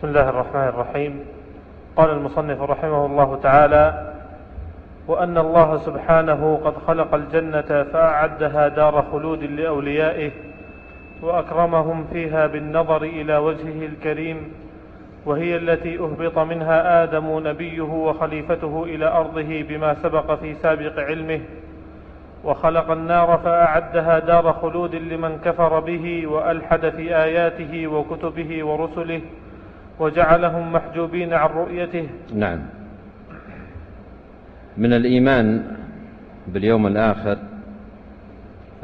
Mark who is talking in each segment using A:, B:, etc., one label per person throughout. A: بسم الله الرحمن الرحيم قال المصنف رحمه الله تعالى وأن الله سبحانه قد خلق الجنة فأعدها دار خلود لأوليائه وأكرمهم فيها بالنظر إلى وجهه الكريم وهي التي أهبط منها آدم نبيه وخليفته إلى أرضه بما سبق في سابق علمه وخلق النار فأعدها دار خلود لمن كفر به وألحد في آياته وكتبه ورسله وجعلهم محجوبين عن رؤيته
B: نعم من الإيمان باليوم الآخر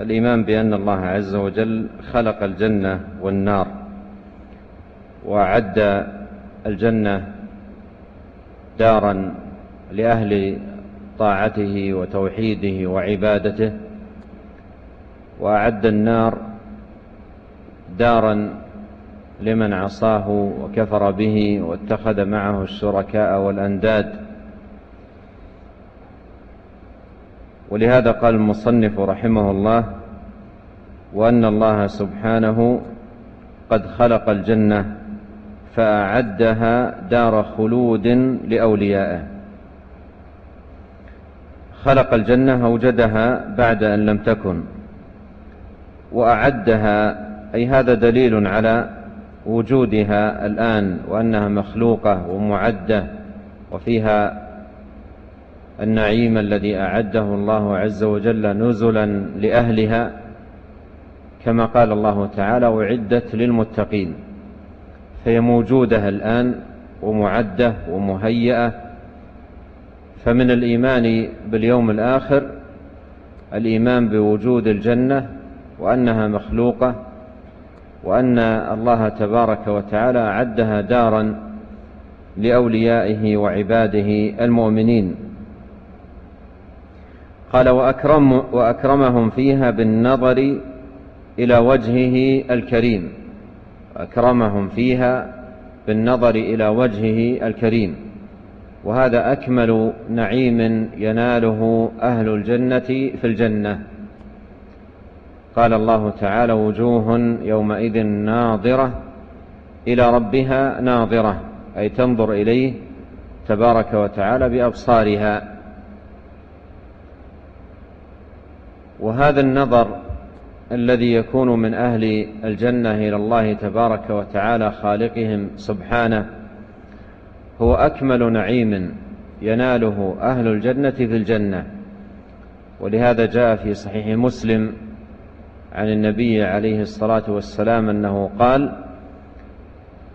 B: الإيمان بأن الله عز وجل خلق الجنة والنار وأعد الجنة دارا لأهل طاعته وتوحيده وعبادته وأعد النار دارا لمن عصاه وكفر به واتخذ معه الشركاء والأنداد ولهذا قال المصنف رحمه الله وأن الله سبحانه قد خلق الجنة فأعدها دار خلود لأوليائه خلق الجنة أوجدها بعد أن لم تكن وأعدها أي هذا دليل على وجودها الآن وأنها مخلوقة ومعدة وفيها النعيم الذي أعده الله عز وجل نزلا لأهلها كما قال الله تعالى وعدت للمتقين فهي موجودة الآن ومعدة ومهيئة فمن الإيمان باليوم الآخر الإيمان بوجود الجنة وأنها مخلوقة وأن الله تبارك وتعالى عدها دارا لأوليائه وعباده المؤمنين قال وأكرم وأكرمهم فيها بالنظر إلى وجهه الكريم أكرمهم فيها بالنظر إلى وجهه الكريم وهذا أكمل نعيم يناله أهل الجنة في الجنة قال الله تعالى وجوه يومئذ ناظرة إلى ربها ناظرة أي تنظر إليه تبارك وتعالى بأبصارها وهذا النظر الذي يكون من أهل الجنة إلى الله تبارك وتعالى خالقهم سبحانه هو أكمل نعيم يناله أهل الجنة في الجنة ولهذا جاء في صحيح مسلم عن النبي عليه الصلاة والسلام أنه قال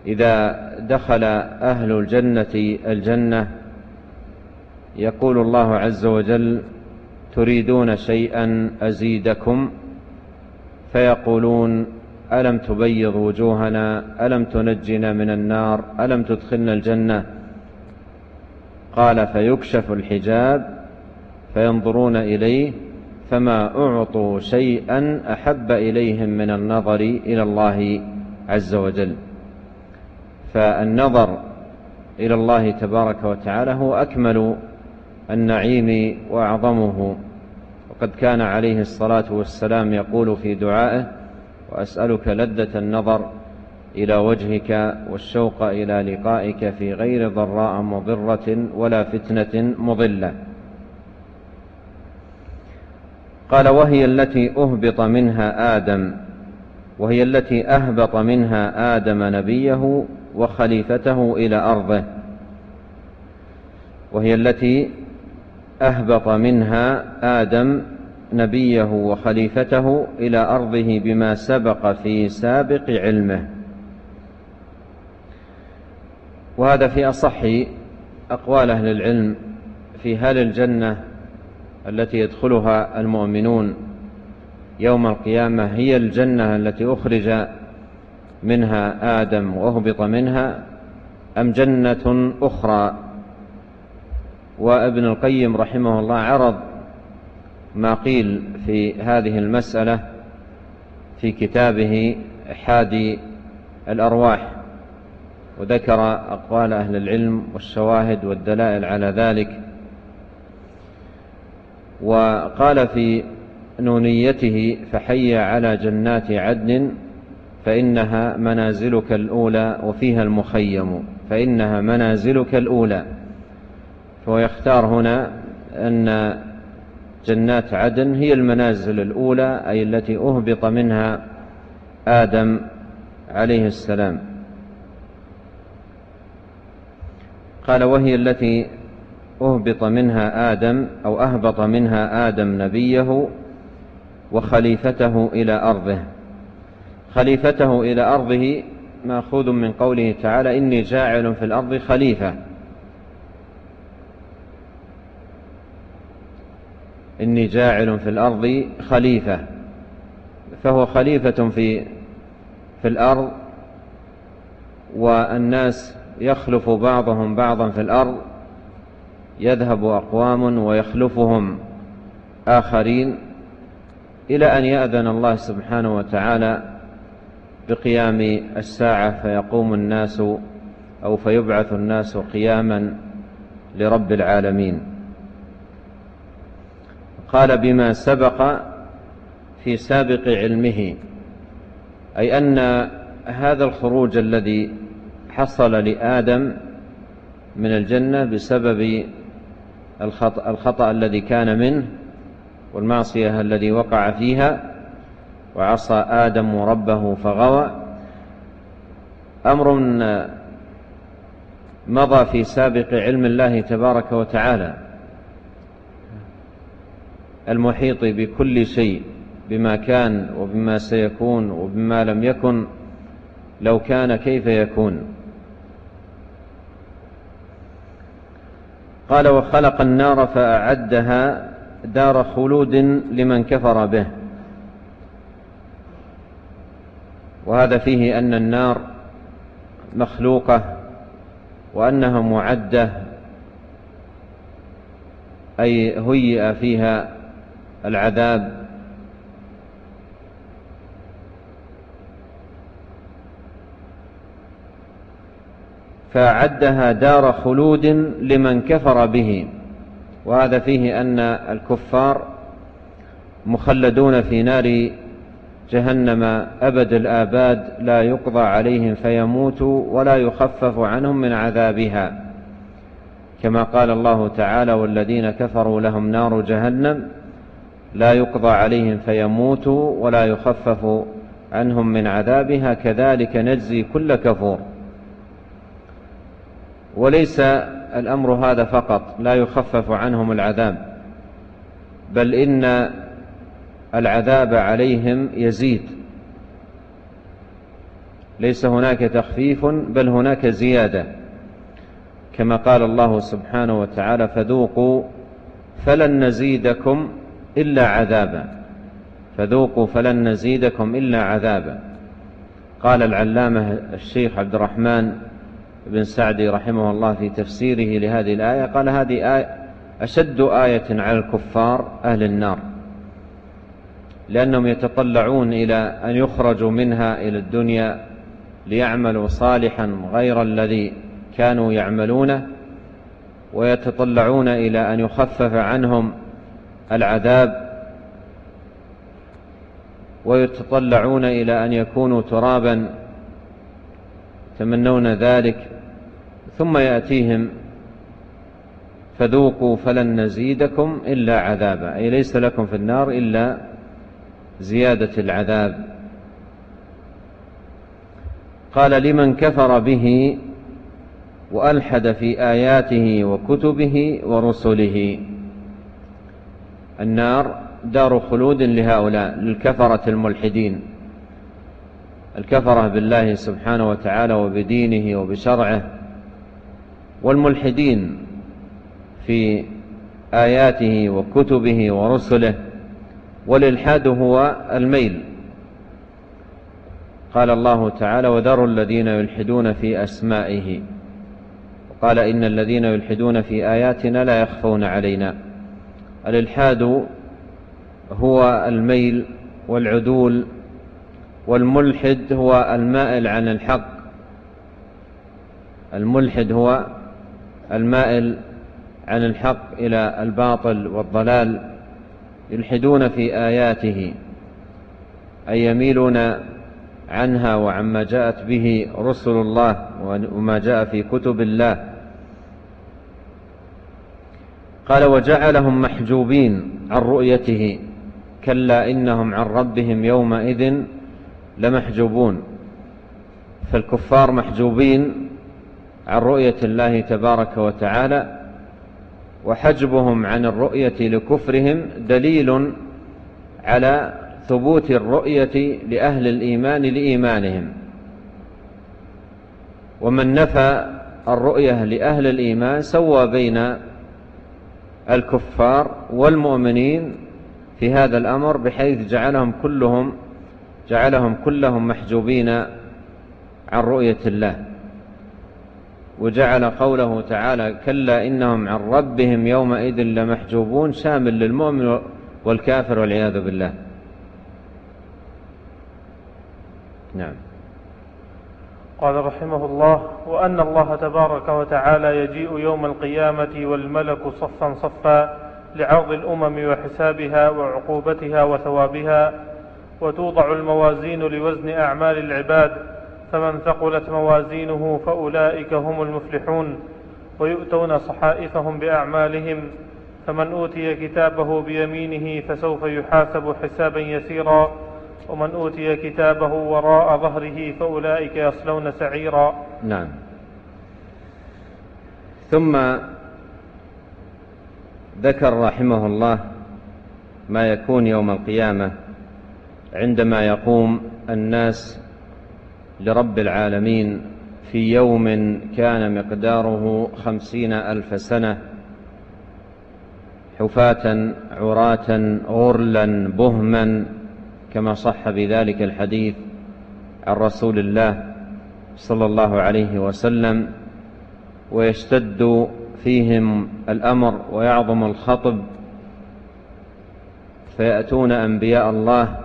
B: إذا دخل أهل الجنة الجنة يقول الله عز وجل تريدون شيئا أزيدكم فيقولون ألم تبيض وجوهنا ألم تنجنا من النار ألم تدخلنا الجنة قال فيكشف الحجاب فينظرون إليه فما أعطوا شيئا أحب إليهم من النظر إلى الله عز وجل فالنظر إلى الله تبارك وتعالى هو أكمل النعيم وأعظمه وقد كان عليه الصلاة والسلام يقول في دعائه وأسألك لذة النظر إلى وجهك والشوق إلى لقائك في غير ضراء مضرة ولا فتنة مضلة قال وهي التي أهبط منها آدم وهي التي أهبط منها آدم نبيه وخليفته إلى أرضه وهي التي أهبط منها آدم نبيه وخليفته إلى أرضه بما سبق في سابق علمه وهذا في أصح أقوال أهل العلم في هل الجنة التي يدخلها المؤمنون يوم القيامة هي الجنة التي أخرج منها آدم وأهبط منها أم جنة أخرى وابن القيم رحمه الله عرض ما قيل في هذه المسألة في كتابه حادي الأرواح وذكر أقوال أهل العلم والشواهد والدلائل على ذلك وقال في نونيته فحي على جنات عدن فإنها منازلك الأولى وفيها المخيم فإنها منازلك الأولى فهو يختار هنا أن جنات عدن هي المنازل الأولى أي التي أهبط منها آدم عليه السلام قال وهي التي أهبط منها آدم أو أهبط منها آدم نبيه وخليفته إلى أرضه خليفته إلى أرضه ماخوذ من قوله تعالى إني جاعل في الأرض خليفة إني جاعل في الأرض خليفة فهو خليفة في في الأرض والناس يخلف بعضهم بعضا في الأرض يذهب أقوام ويخلفهم آخرين إلى أن يأذن الله سبحانه وتعالى بقيام الساعة فيقوم الناس أو فيبعث الناس قياما لرب العالمين قال بما سبق في سابق علمه أي أن هذا الخروج الذي حصل لآدم من الجنة بسبب الخطأ, الخطأ الذي كان منه والمعصية الذي وقع فيها وعصى آدم ربه فغوى أمر مضى في سابق علم الله تبارك وتعالى المحيط بكل شيء بما كان وبما سيكون وبما لم يكن لو كان كيف يكون قال وخلق النار فأعدها دار خلود لمن كفر به وهذا فيه أن النار مخلوقة وأنها معدة أي هيئ فيها العذاب فأعدها دار خلود لمن كفر به وهذا فيه أن الكفار مخلدون في نار جهنم أبد الآباد لا يقضى عليهم فيموتوا ولا يخفف عنهم من عذابها كما قال الله تعالى والذين كفروا لهم نار جهنم لا يقضى عليهم فيموتوا ولا يخفف عنهم من عذابها كذلك نجزي كل كفور وليس الأمر هذا فقط لا يخفف عنهم العذاب بل إن العذاب عليهم يزيد ليس هناك تخفيف بل هناك زيادة كما قال الله سبحانه وتعالى فذوقوا فلن نزيدكم إلا عذابا فذوقوا فلن نزيدكم إلا عذابا قال العلامة الشيخ عبد الرحمن بن سعدي رحمه الله في تفسيره لهذه الآية قال هذه آية أشد آية على الكفار أهل النار لأنهم يتطلعون إلى أن يخرجوا منها إلى الدنيا ليعملوا صالحا غير الذي كانوا يعملونه ويتطلعون إلى أن يخفف عنهم العذاب ويتطلعون إلى أن يكونوا ترابا يتمنون ذلك ثم يأتيهم فذوقوا فلن نزيدكم إلا عذابا أي ليس لكم في النار إلا زيادة العذاب قال لمن كفر به وألحد في آياته وكتبه ورسله النار دار خلود لهؤلاء للكفرة الملحدين الكفرة بالله سبحانه وتعالى وبدينه وبشرعه والملحدين في آياته وكتبه ورسله والإلحاد هو الميل قال الله تعالى وذروا الذين يلحدون في أسمائه قال إن الذين يلحدون في آياتنا لا يخفون علينا الإلحاد هو الميل والعدول والملحد هو المائل عن الحق الملحد هو المائل عن الحق إلى الباطل والضلال يلحدون في آياته أي يميلون عنها وعما جاءت به رسل الله وما جاء في كتب الله قال وجعلهم محجوبين عن رؤيته كلا إنهم عن ربهم يومئذ لمحجوبون فالكفار محجوبين عن رؤية الله تبارك وتعالى وحجبهم عن الرؤية لكفرهم دليل على ثبوت الرؤية لأهل الإيمان لإيمانهم ومن نفى الرؤية لأهل الإيمان سوى بين الكفار والمؤمنين في هذا الأمر بحيث جعلهم كلهم جعلهم كلهم محجوبين عن رؤية الله وجعل قوله تعالى كلا إنهم عن ربهم يومئذ لمحجوبون شامل للمؤمن والكافر والعياذ بالله نعم
A: قال رحمه الله وأن الله تبارك وتعالى يجيء يوم القيامة والملك صفا صفا لعرض الأمم وحسابها وعقوبتها وثوابها وتوضع الموازين لوزن أعمال العباد فمن ثقلت موازينه فأولئك هم المفلحون ويؤتون صحائفهم بأعمالهم فمن أوتي كتابه بيمينه فسوف يحاسب حسابا يسيرا ومن أوتي كتابه وراء ظهره فأولئك يصلون سعيرا
B: نعم ثم ذكر رحمه الله ما يكون يوم القيامة عندما يقوم الناس لرب العالمين في يوم كان مقداره خمسين ألف سنة حفاة عراة غرلا بهما كما صح بذلك الحديث عن رسول الله صلى الله عليه وسلم ويشتد فيهم الأمر ويعظم الخطب فيأتون أنبياء الله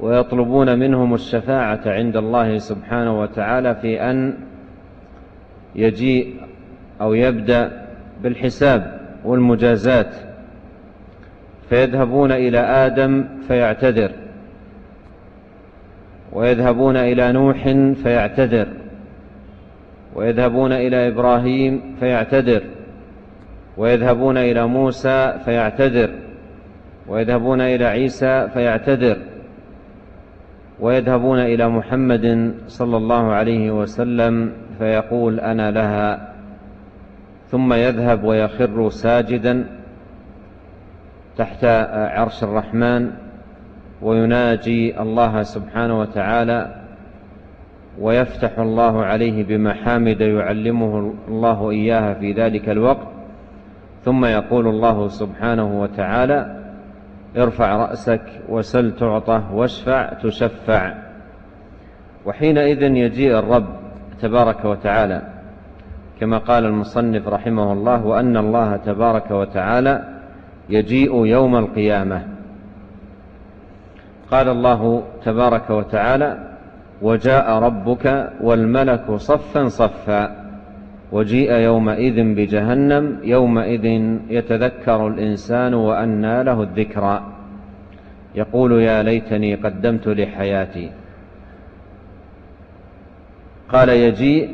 B: ويطلبون منهم الشفاعة عند الله سبحانه وتعالى في أن يجيء أو يبدأ بالحساب والمجازات فيذهبون إلى آدم فيعتذر ويذهبون إلى نوح فيعتذر ويذهبون إلى إبراهيم فيعتذر ويذهبون إلى موسى فيعتذر ويذهبون إلى عيسى فيعتذر ويذهبون إلى محمد صلى الله عليه وسلم فيقول أنا لها ثم يذهب ويخر ساجدا تحت عرش الرحمن ويناجي الله سبحانه وتعالى ويفتح الله عليه بمحامد يعلمه الله إياها في ذلك الوقت ثم يقول الله سبحانه وتعالى ارفع رأسك وسل تعطه واشفع تشفع وحينئذ يجيء الرب تبارك وتعالى كما قال المصنف رحمه الله وأن الله تبارك وتعالى يجيء يوم القيامة قال الله تبارك وتعالى وجاء ربك والملك صفا صفا وجيء يومئذ بجهنم يومئذ يتذكر الإنسان وأنى له الذكرى يقول يا ليتني قدمت لحياتي قال يجيء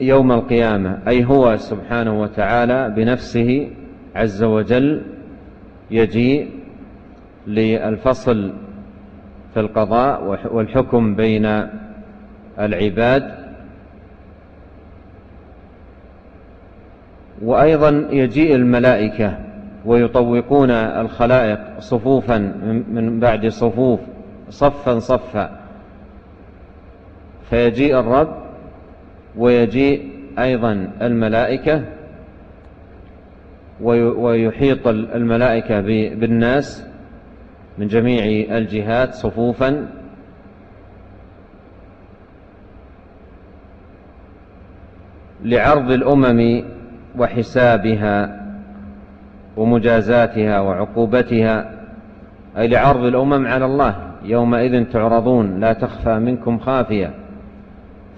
B: يوم القيامة أي هو سبحانه وتعالى بنفسه عز وجل يجيء للفصل في القضاء والحكم بين العباد وأيضا يجيء الملائكة ويطوقون الخلائق صفوفا من بعد صفوف صفا صفا فيجيء الرب ويجيء أيضا الملائكة ويحيط الملائكة بالناس من جميع الجهات صفوفا لعرض الأمم وحسابها ومجازاتها وعقوبتها أي لعرض الأمم على الله يومئذ تعرضون لا تخفى منكم خافية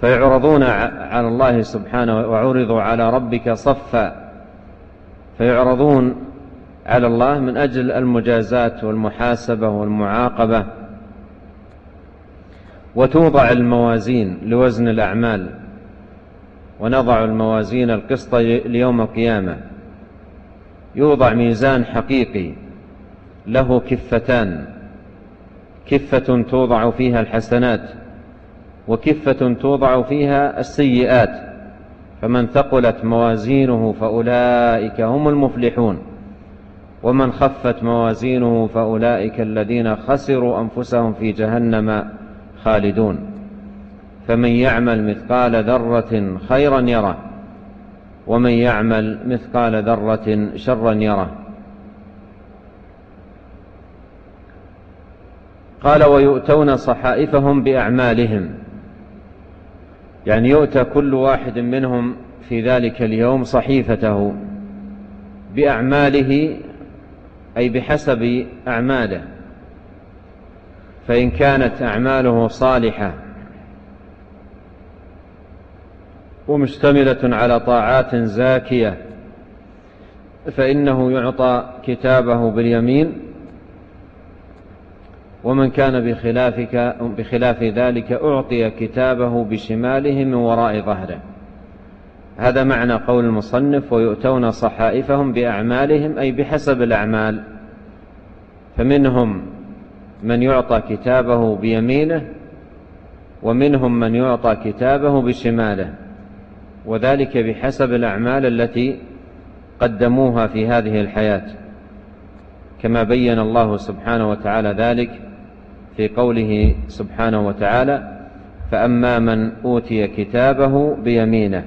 A: فيعرضون
B: على الله سبحانه وعرضوا على ربك صفا فيعرضون على الله من أجل المجازات والمحاسبة والمعاقبة وتوضع الموازين لوزن الأعمال ونضع الموازين القسط ليوم القيامة يوضع ميزان حقيقي له كفتان كفة توضع فيها الحسنات وكفة توضع فيها السيئات فمن ثقلت موازينه فأولئك هم المفلحون ومن خفت موازينه فأولئك الذين خسروا أنفسهم في جهنم خالدون فمن يعمل مثقال ذرة خيرا يره ومن يعمل مثقال ذرة شرا يره قال ويؤتون صحائفهم بأعمالهم يعني يؤتى كل واحد منهم في ذلك اليوم صحيفته بأعماله أي بحسب أعماله فإن كانت أعماله صالحة ومشتملة على طاعات زاكية فإنه يعطى كتابه باليمين ومن كان بخلافك بخلاف ذلك أعطي كتابه بشماله من وراء ظهره هذا معنى قول المصنف ويؤتون صحائفهم بأعمالهم أي بحسب الأعمال فمنهم من يعطى كتابه بيمينه ومنهم من يعطى كتابه بشماله وذلك بحسب الأعمال التي قدموها في هذه الحياة كما بين الله سبحانه وتعالى ذلك في قوله سبحانه وتعالى فأما من أوتي كتابه بيمينه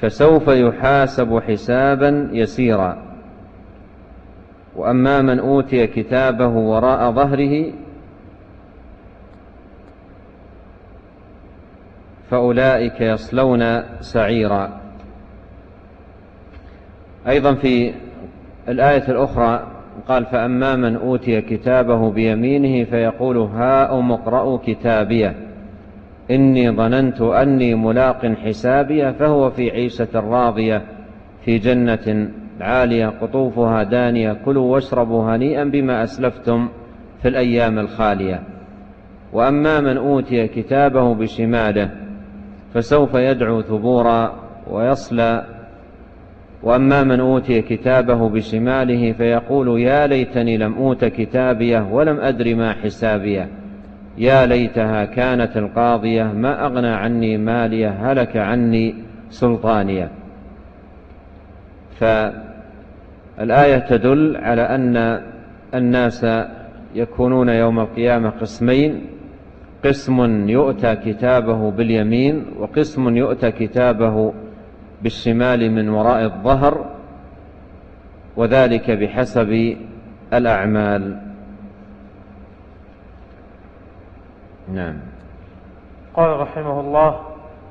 B: فسوف يحاسب حسابا يسيرا وأما من أوتي كتابه وراء ظهره فأولئك يصلون سعيرا أيضا في الآية الأخرى قال فأما من أوتي كتابه بيمينه فيقول هاؤم اقرأوا كتابيه إني ظننت أني ملاق حسابيه فهو في عيشة راضية في جنة عالية قطوفها دانية كلوا واشربوا هنيئا بما أسلفتم في الأيام الخالية وأما من أوتي كتابه بشماله فسوف يدعو ثبورا ويصلى واما من اوتي كتابه بشماله فيقول يا ليتني لم اوت كتابيه ولم ادر ما حسابيه يا ليتها كانت القاضيه ما اغنى عني ماليه هلك عني سلطانيه فالايه تدل على ان الناس يكونون يوم القيامه قسمين قسم يؤتى كتابه باليمين وقسم يؤتى كتابه بالشمال من وراء الظهر وذلك بحسب الأعمال نعم
A: قال رحمه الله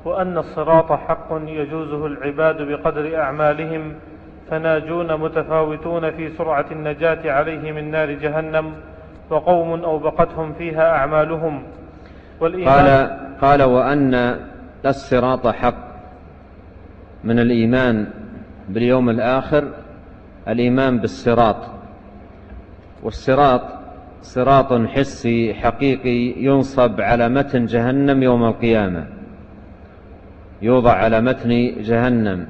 A: وأن الصراط حق يجوزه العباد بقدر أعمالهم فناجون متفاوتون في سرعة النجاة عليه من نار جهنم وقوم أوبقتهم فيها أعمالهم والإيمان قال,
B: قال وأن الصراط حق من الإيمان باليوم الآخر الإيمان بالصراط والصراط صراط حسي حقيقي ينصب على متن جهنم يوم القيامة يوضع على متن جهنم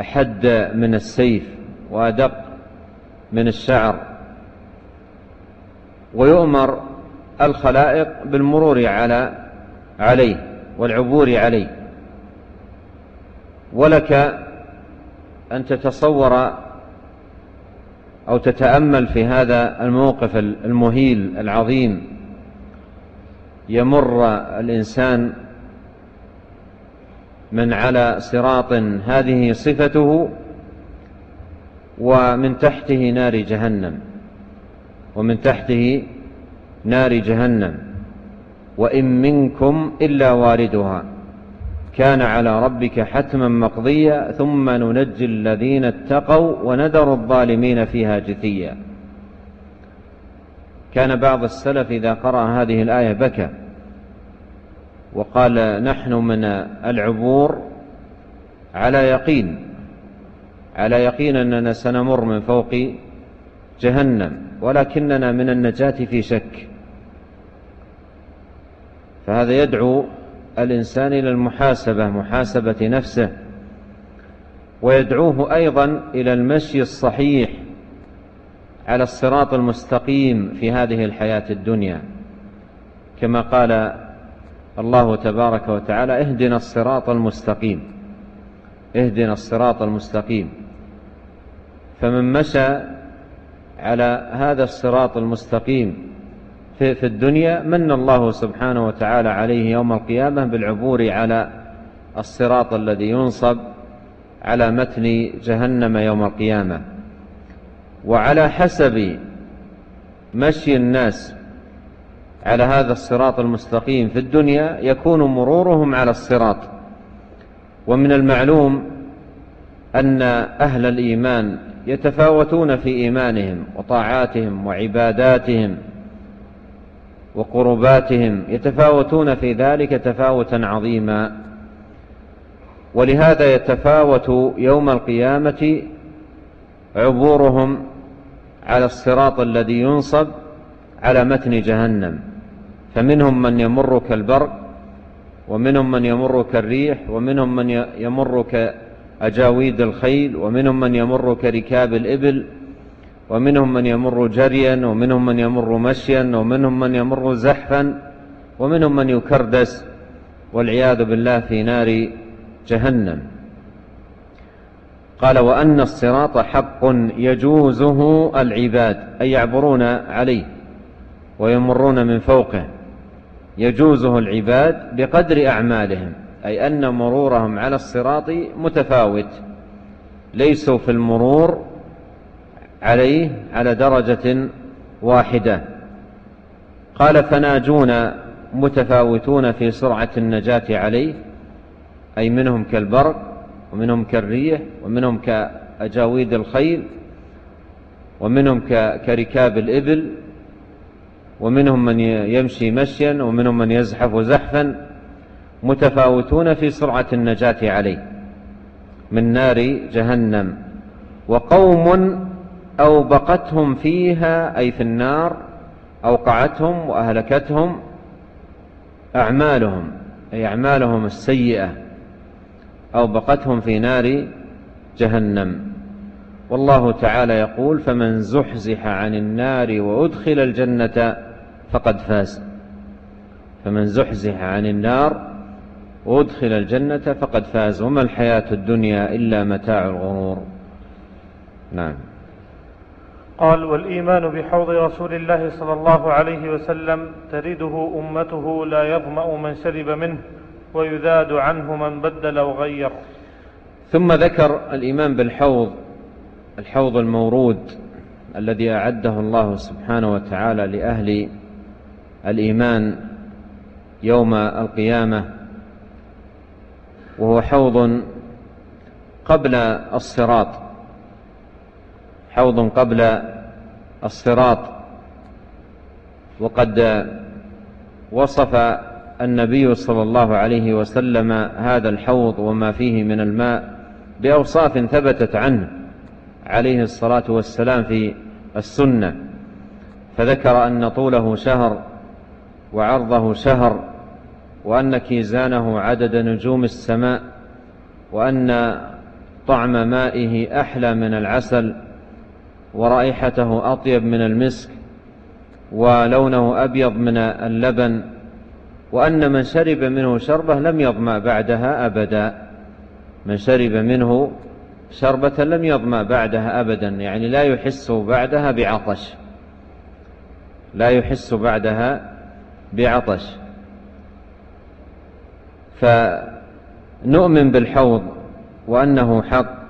B: أحد من السيف وأدق من الشعر ويؤمر الخلائق بالمرور على عليه والعبور عليه ولك أن تتصور أو تتأمل في هذا الموقف المهيل العظيم يمر الإنسان من على صراط هذه صفته ومن تحته نار جهنم ومن تحته نار جهنم وإن منكم إلا واردها كان على ربك حتما مقضيا ثم ننجي الذين اتقوا ونذر الظالمين فيها جثيا كان بعض السلف إذا قرأ هذه الآية بكى وقال نحن من العبور على يقين على يقين أننا سنمر من فوق جهنم ولكننا من النجاة في شك فهذا يدعو الإنسان إلى المحاسبة محاسبة نفسه ويدعوه أيضا إلى المشي الصحيح على الصراط المستقيم في هذه الحياة الدنيا كما قال الله تبارك وتعالى اهدنا الصراط المستقيم اهدنا الصراط المستقيم فمن مشى على هذا الصراط المستقيم في, في الدنيا من الله سبحانه وتعالى عليه يوم القيامة بالعبور على الصراط الذي ينصب على متن جهنم يوم القيامة وعلى حسب مشي الناس على هذا الصراط المستقيم في الدنيا يكون مرورهم على الصراط ومن المعلوم أن أهل الإيمان يتفاوتون في إيمانهم وطاعاتهم وعباداتهم وقرباتهم يتفاوتون في ذلك تفاوتا عظيما ولهذا يتفاوت يوم القيامة عبورهم على الصراط الذي ينصب على متن جهنم فمنهم من يمر كالبرق ومنهم من يمر كالريح ومنهم من يمر كأجاويد الخيل ومنهم من يمر كركاب الإبل ومنهم من يمر جريا ومنهم من يمر مشيا ومنهم من يمر زحفا ومنهم من يكردس والعياذ بالله في نار جهنم قال وأن الصراط حق يجوزه العباد أي يعبرون عليه ويمرون من فوقه يجوزه العباد بقدر أعمالهم أي أن مرورهم على الصراط متفاوت ليسوا في المرور عليه على درجة واحدة قال فناجون متفاوتون في سرعة النجاة عليه أي منهم كالبرق ومنهم كالريح ومنهم كأجاويد الخيل ومنهم كركاب الإبل ومنهم من يمشي مشيا ومنهم من يزحف زحفا متفاوتون في سرعة النجاة عليه من نار جهنم وقوم أوبقتهم فيها أي في النار أوقعتهم وأهلكتهم أعمالهم أي أعمالهم السيئة أوبقتهم في نار جهنم والله تعالى يقول فمن زحزح عن النار وأدخل الجنة فقد فاز فمن زحزح عن النار وأدخل الجنة فقد فاز وما الحياة الدنيا إلا متاع الغرور نعم
A: قال والإيمان بحوض رسول الله صلى الله عليه وسلم ترده أمته لا يظمأ من شرب منه ويذاد عنه من بدل وغير
B: ثم ذكر الإيمان بالحوض الحوض المورود الذي أعده الله سبحانه وتعالى لأهل الإيمان يوم القيامة وهو حوض قبل الصراط حوض قبل الصراط وقد وصف النبي صلى الله عليه وسلم هذا الحوض وما فيه من الماء بأوصاف ثبتت عنه عليه الصلاة والسلام في السنة فذكر أن طوله شهر وعرضه شهر وأن كيزانه عدد نجوم السماء وأن طعم مائه أحلى من العسل ورائحته أطيب من المسك ولونه أبيض من اللبن وأن من شرب منه شربة لم يظمأ بعدها أبدا من شرب منه شربة لم يظمأ بعدها أبدا يعني لا يحس بعدها بعطش لا يحس بعدها بعطش فنؤمن بالحوض وأنه حق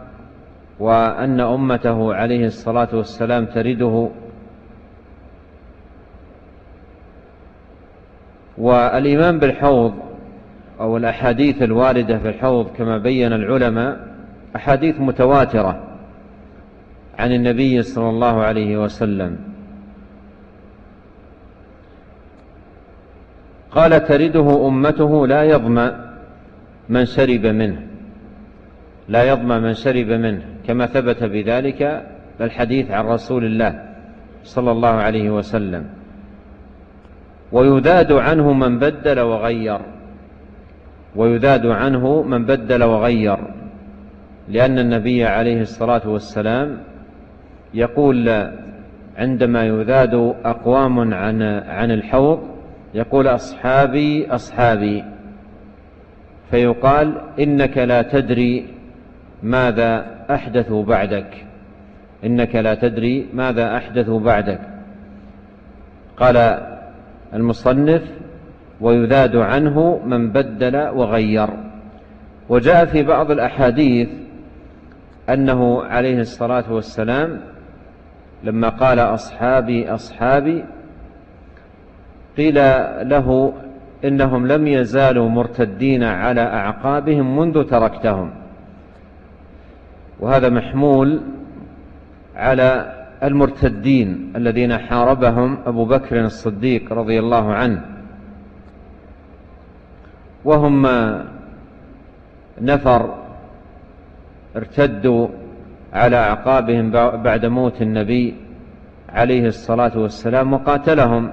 B: وأن أمته عليه الصلاة والسلام ترده والإيمان بالحوض أو الأحاديث الواردة في الحوض كما بين العلماء أحاديث متواترة عن النبي صلى الله عليه وسلم قال ترده أمته لا يظمأ من شرب منه لا يظمأ من شرب منه كما ثبت بذلك الحديث عن رسول الله صلى الله عليه وسلم ويذاد عنه من بدل وغير ويذاد عنه من بدل وغير لأن النبي عليه الصلاة والسلام يقول عندما يذاد أقوام عن عن الحوض يقول أصحابي أصحابي فيقال إنك لا تدري ماذا أحدثوا بعدك إنك لا تدري ماذا أحدثوا بعدك قال المصنف ويذاد عنه من بدل وغير وجاء في بعض الأحاديث أنه عليه الصلاة والسلام لما قال أصحابي أصحابي قيل له إنهم لم يزالوا مرتدين على أعقابهم منذ تركتهم وهذا محمول على المرتدين الذين حاربهم أبو بكر الصديق رضي الله عنه وهم نفر ارتدوا على أعقابهم بعد موت النبي عليه الصلاة والسلام وقاتلهم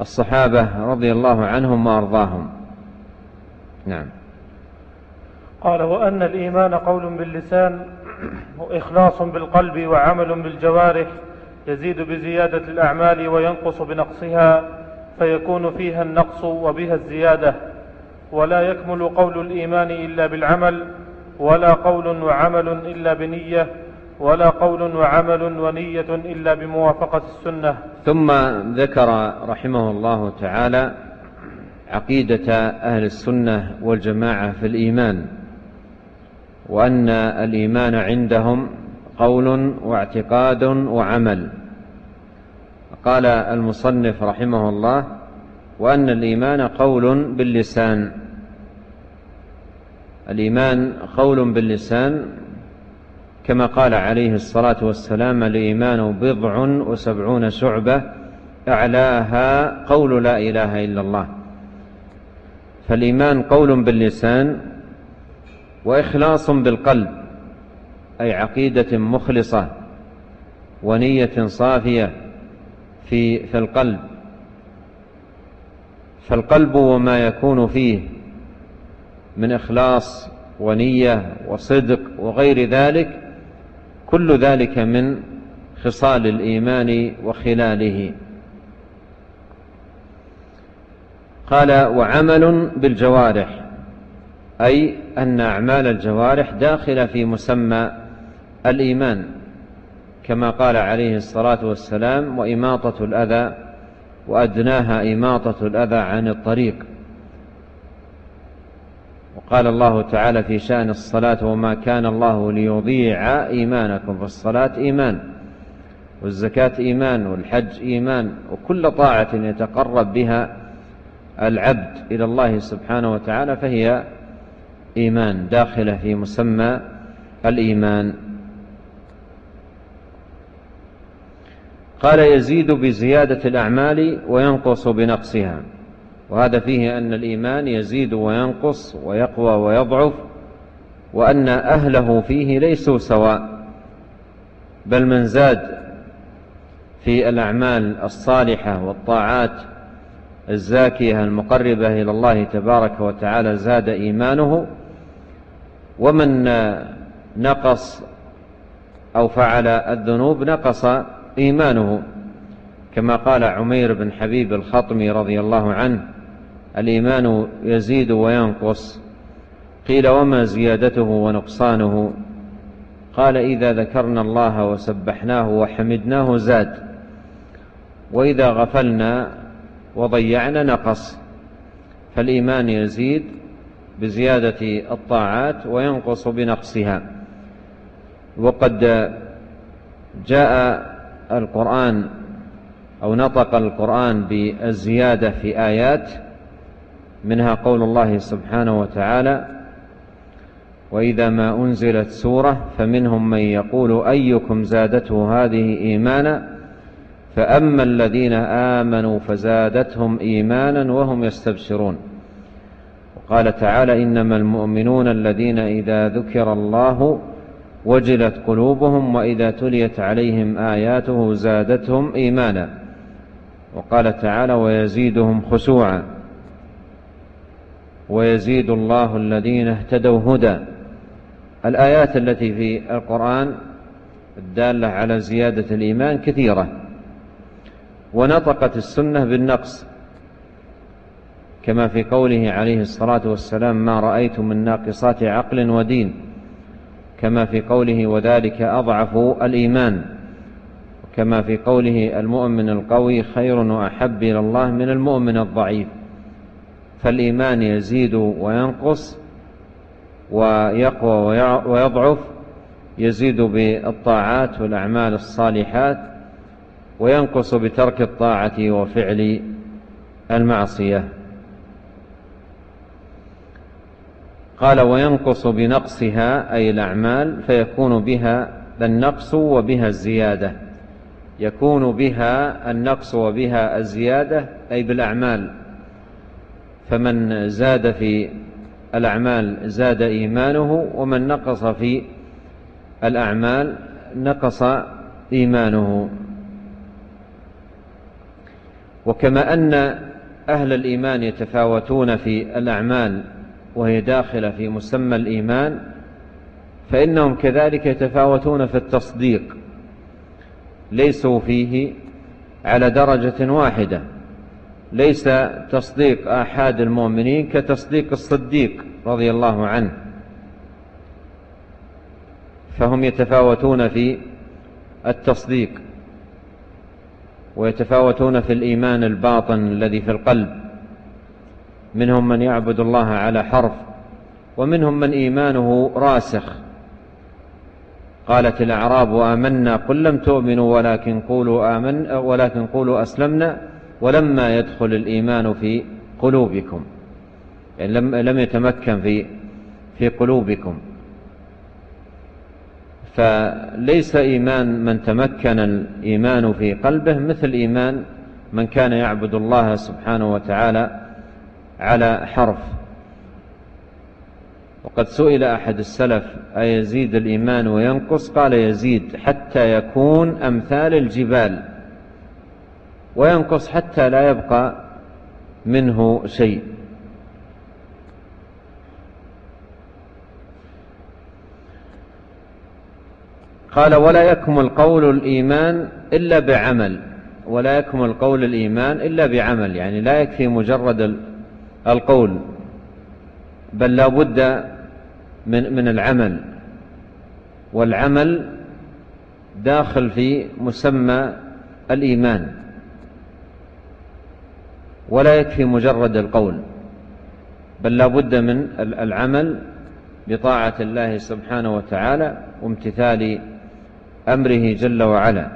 B: الصحابة رضي الله عنهم وأرضاهم نعم
A: قال وأن الإيمان قول باللسان وإخلاص بالقلب وعمل بالجوارح يزيد بزيادة الأعمال وينقص بنقصها فيكون فيها النقص وبها الزيادة ولا يكمل قول الإيمان إلا بالعمل ولا قول وعمل إلا بنية ولا قول وعمل ونية إلا بموافقة السنة
B: ثم ذكر رحمه الله تعالى عقيدة أهل السنة والجماعة في الإيمان وأن الإيمان عندهم قول واعتقاد وعمل قال المصنف رحمه الله وأن الإيمان قول باللسان الإيمان قول باللسان كما قال عليه الصلاة والسلام الإيمان بضع وسبعون شعبة أعلاها قول لا إله إلا الله فالإيمان قول باللسان وإخلاص بالقلب أي عقيدة مخلصة ونية صافية في, في القلب فالقلب وما يكون فيه من إخلاص ونية وصدق وغير ذلك كل ذلك من خصال الإيمان وخلاله قال وعمل بالجوارح أي أن أعمال الجوارح داخلة في مسمى الإيمان كما قال عليه الصلاة والسلام وإماطة الأذى وأدناها إماطة الأذى عن الطريق وقال الله تعالى في شأن الصلاة وما كان الله ليضيع إيمانكم فالصلاة إيمان والزكاة إيمان والحج إيمان وكل طاعة يتقرب بها العبد إلى الله سبحانه وتعالى فهي إيمان داخلة في مسمى الإيمان قال يزيد بزيادة الأعمال وينقص بنقصها وهذا فيه أن الإيمان يزيد وينقص ويقوى ويضعف وأن أهله فيه ليسوا سواء بل من زاد في الأعمال الصالحة والطاعات الزاكية المقربة إلى الله تبارك وتعالى زاد إيمانه ومن نقص أو فعل الذنوب نقص إيمانه كما قال عمير بن حبيب الخطمي رضي الله عنه الإيمان يزيد وينقص قيل وما زيادته ونقصانه قال إذا ذكرنا الله وسبحناه وحمدناه زاد وإذا غفلنا وضيعنا نقص فالإيمان يزيد بزيادة الطاعات وينقص بنقصها وقد جاء القرآن أو نطق القرآن بالزيادة في آيات منها قول الله سبحانه وتعالى وإذا ما أنزلت سورة فمنهم من يقول أيكم زادته هذه إيمانا فأما الذين آمنوا فزادتهم إيمانا وهم يستبشرون وقال تعالى إنما المؤمنون الذين إذا ذكر الله وجلت قلوبهم وإذا تليت عليهم آياته زادتهم إيمانا وقال تعالى ويزيدهم خشوعا ويزيد الله الذين اهتدوا هدى الآيات التي في القرآن الدالة على زيادة الإيمان كثيرة ونطقت السنة بالنقص كما في قوله عليه الصلاة والسلام ما رأيت من ناقصات عقل ودين كما في قوله وذلك أضعف الإيمان كما في قوله المؤمن القوي خير وأحب إلى الله من المؤمن الضعيف فالإيمان يزيد وينقص ويقوى ويضعف يزيد بالطاعات والأعمال الصالحات وينقص بترك الطاعة وفعل المعصية قال وينقص بنقصها أي الأعمال فيكون بها النقص وبها الزيادة يكون بها النقص وبها الزيادة أي بالأعمال فمن زاد في الأعمال زاد إيمانه ومن نقص في الأعمال نقص إيمانه وكما أن أهل الإيمان يتفاوتون في الأعمال وهي داخلة في مسمى الإيمان فإنهم كذلك يتفاوتون في التصديق ليسوا فيه على درجة واحدة ليس تصديق أحد المؤمنين كتصديق الصديق رضي الله عنه فهم يتفاوتون في التصديق ويتفاوتون في الإيمان الباطن الذي في القلب منهم من يعبد الله على حرف ومنهم من إيمانه راسخ قالت الأعراب آمنا قل لم تؤمنوا ولكن قولوا آمن ولكن قولوا أسلمنا ولما يدخل الإيمان في قلوبكم يعني لم لم يتمكن في في قلوبكم فليس إيمان من تمكن الإيمان في قلبه مثل إيمان من كان يعبد الله سبحانه وتعالى على حرف وقد سئل أحد السلف أيزيد الإيمان وينقص قال يزيد حتى يكون أمثال الجبال وينقص حتى لا يبقى منه شيء قال ولا يكمل قول الإيمان إلا بعمل ولا يكمل قول الإيمان إلا بعمل يعني لا يكفي مجرد القول بل لا بد من, من العمل والعمل داخل في مسمى الإيمان ولا يكفي مجرد القول بل لا بد من العمل بطاعة الله سبحانه وتعالى وامتثال أمره جل وعلا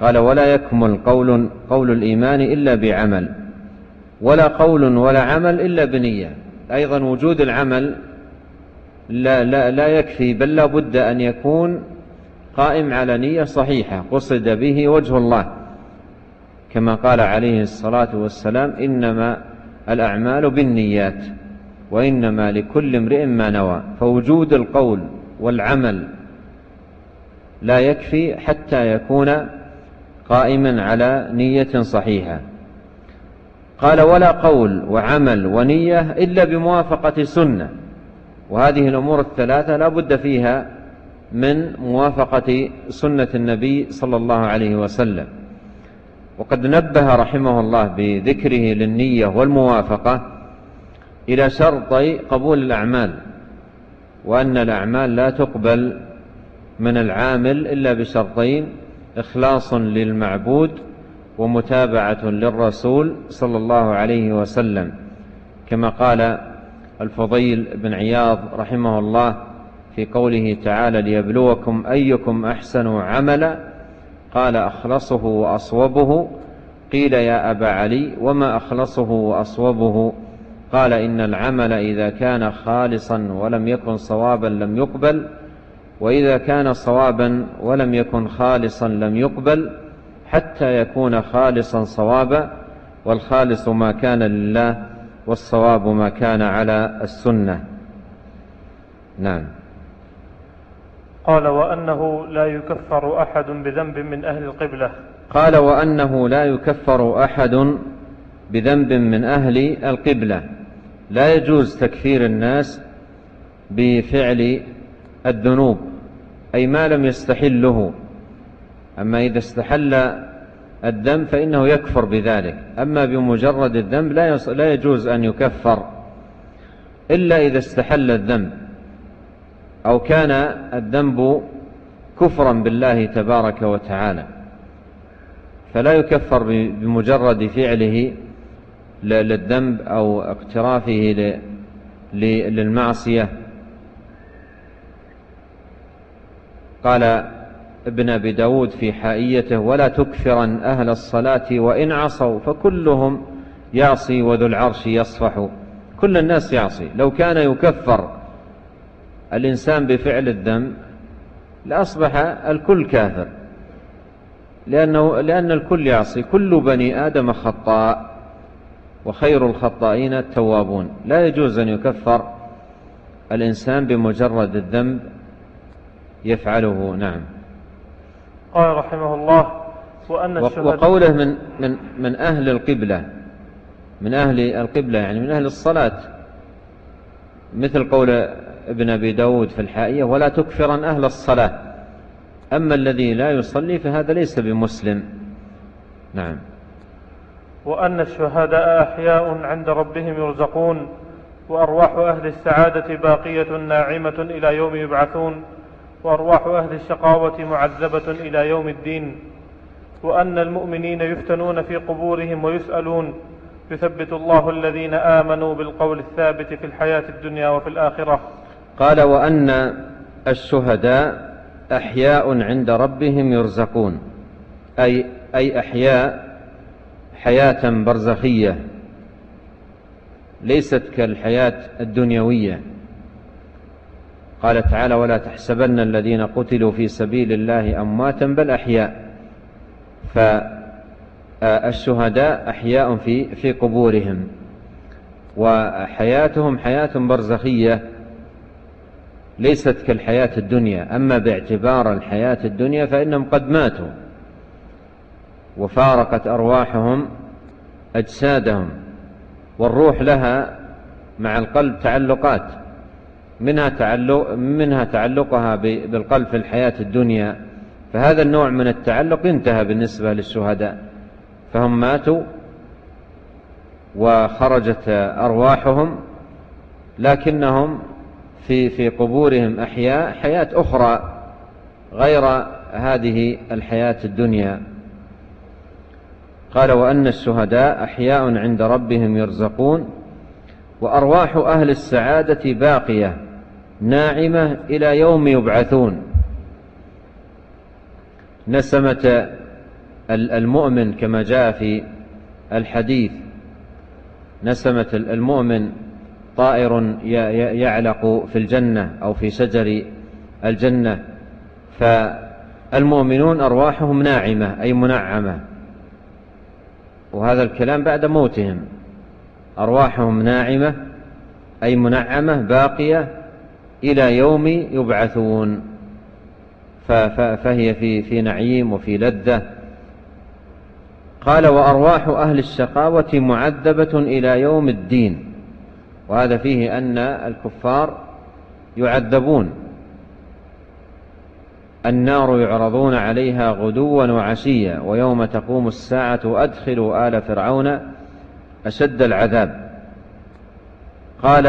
B: قال ولا يكمل قول قول الإيمان إلا بعمل ولا قول ولا عمل إلا بنية أيضا وجود العمل لا, لا, لا يكفي بل لا بد أن يكون قائم على نية صحيحة قصد به وجه الله كما قال عليه الصلاة والسلام إنما الأعمال بالنيات وإنما لكل امرئ ما نوى فوجود القول والعمل لا يكفي حتى يكون قائما على نية صحيحة قال ولا قول وعمل ونية إلا بموافقة سنة وهذه الأمور الثلاثة لا بد فيها من موافقة سنة النبي صلى الله عليه وسلم وقد نبه رحمه الله بذكره للنية والموافقة إلى شرط قبول الأعمال وأن الأعمال لا تقبل من العامل إلا بشرطين إخلاص للمعبود ومتابعة للرسول صلى الله عليه وسلم كما قال الفضيل بن عياض رحمه الله في قوله تعالى ليبلوكم أيكم أحسن عملا قال أخلصه وأصوبه قيل يا أبا علي وما أخلصه وأصوبه قال إن العمل إذا كان خالصا ولم يكن صوابا لم يقبل وإذا كان صوابا ولم يكن خالصا لم يقبل حتى يكون خالصا صوابا والخالص ما كان لله والصواب ما كان على السنة نعم
A: قال وأنه لا يكفر أحد بذنب من أهل القبلة
B: قال وأنه لا يكفر أحد بذنب من أهل القبلة لا يجوز تكفير الناس بفعل الذنوب أي ما لم يستحله أما إذا استحل الذنب فإنه يكفر بذلك أما بمجرد الذنب لا لا يجوز أن يكفر إلا إذا استحل الذنب أو كان الذنب كفرا بالله تبارك وتعالى فلا يكفر بمجرد فعله للذنب أو اقترافه للمعصية قال ابن أبي داود في حائيته ولا تكثرا أهل الصلاة وإن عصوا فكلهم يعصي وذو العرش يصفح كل الناس يعصي لو كان يكفر الإنسان بفعل الذنب لأصبح الكل كافر لأنه لأن الكل يعصي كل بني آدم خطاء وخير الخطائين التوابون لا يجوز أن يكفر الإنسان بمجرد الذنب يفعله نعم
A: قال رحمه الله وأن وقوله
B: من, من, من أهل القبلة من أهل القبلة يعني من أهل الصلاة مثل قول ابن أبي داود في الحائية ولا تكفرن أهل الصلاة أما الذي لا يصلي فهذا ليس بمسلم نعم
A: وأن الشهداء أحياء عند ربهم يرزقون وأرواح أهل السعادة باقية ناعمة إلى يوم يبعثون وأرواح أهل الشقاوة معذبة إلى يوم الدين وأن المؤمنين يفتنون في قبورهم ويسألون يثبت الله الذين آمنوا بالقول الثابت في الحياة الدنيا وفي الآخرة
B: قال وأن الشهداء أحياء عند ربهم يرزقون أي, أي أحياء حياة برزخية ليست كالحياة الدنيوية قال تعالى ولا تحسبن الذين قتلوا في سبيل الله أمواتا بل أحياء فالشهداء أحياء في, في قبورهم وحياتهم حياة برزخية ليست كالحياة الدنيا أما باعتبار الحياة الدنيا فإنهم قد ماتوا وفارقت أرواحهم أجسادهم والروح لها مع القلب تعلقات منها تعلق منها تعلقها بالقلب في الحياة الدنيا فهذا النوع من التعلق انتهى بالنسبة للشهداء فهم ماتوا وخرجت أرواحهم لكنهم في في قبورهم أحياء حياة أخرى غير هذه الحياة الدنيا قال وأن الشهداء أحياء عند ربهم يرزقون وأرواح أهل السعادة باقية ناعمة إلى يوم يبعثون نسمة المؤمن كما جاء في الحديث نسمة المؤمن طائر يعلق في الجنة أو في شجر الجنة فالمؤمنون أرواحهم ناعمة أي منعمة وهذا الكلام بعد موتهم أرواحهم ناعمة أي منعمة باقية إلى يوم يبعثون فهي في, في نعيم وفي لذة قال وأرواح أهل الشقاوة معذبة إلى يوم الدين وهذا فيه أن الكفار يعذبون النار يعرضون عليها غدوا وعشيا ويوم تقوم الساعة أدخلوا آل فرعون أشد العذاب قال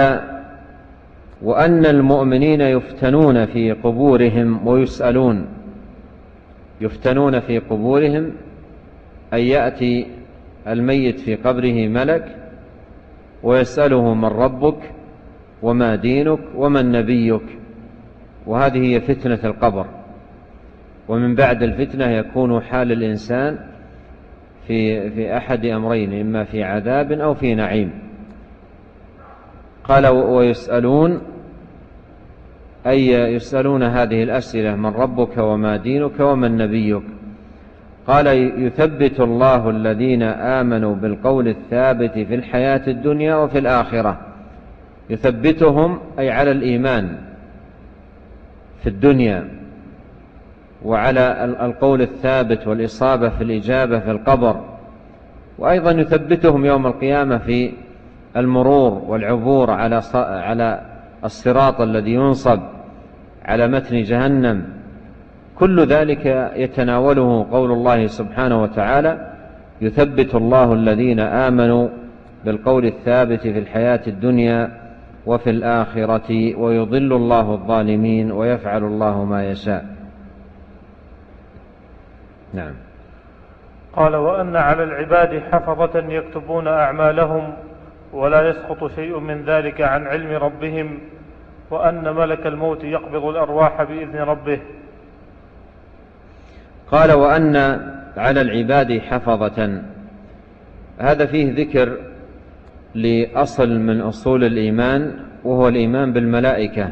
B: وأن المؤمنين يفتنون في قبورهم ويسألون يفتنون في قبورهم أن يأتي الميت في قبره ملك ويسأله من ربك وما دينك ومن نبيك وهذه هي فتنة القبر ومن بعد الفتنة يكون حال الإنسان في, في أحد أمرين إما في عذاب أو في نعيم قال ويسألون أي يسألون هذه الأسئلة من ربك وما دينك ومن نبيك قال يثبت الله الذين آمنوا بالقول الثابت في الحياة الدنيا وفي الآخرة يثبتهم أي على الإيمان في الدنيا وعلى القول الثابت والإصابة في الإجابة في القبر وأيضا يثبتهم يوم القيامة في المرور والعبور على على الصراط الذي ينصب على متن جهنم كل ذلك يتناوله قول الله سبحانه وتعالى يثبت الله الذين آمنوا بالقول الثابت في الحياة الدنيا وفي الآخرة ويضل الله الظالمين ويفعل الله ما يشاء نعم
A: قال وأن على العباد حفظة يكتبون أعمالهم ولا يسقط شيء من ذلك عن علم ربهم وأن ملك الموت يقبض الأرواح بإذن ربه
B: قال وأن على العباد حفظة هذا فيه ذكر لأصل من أصول الإيمان وهو الإيمان بالملائكة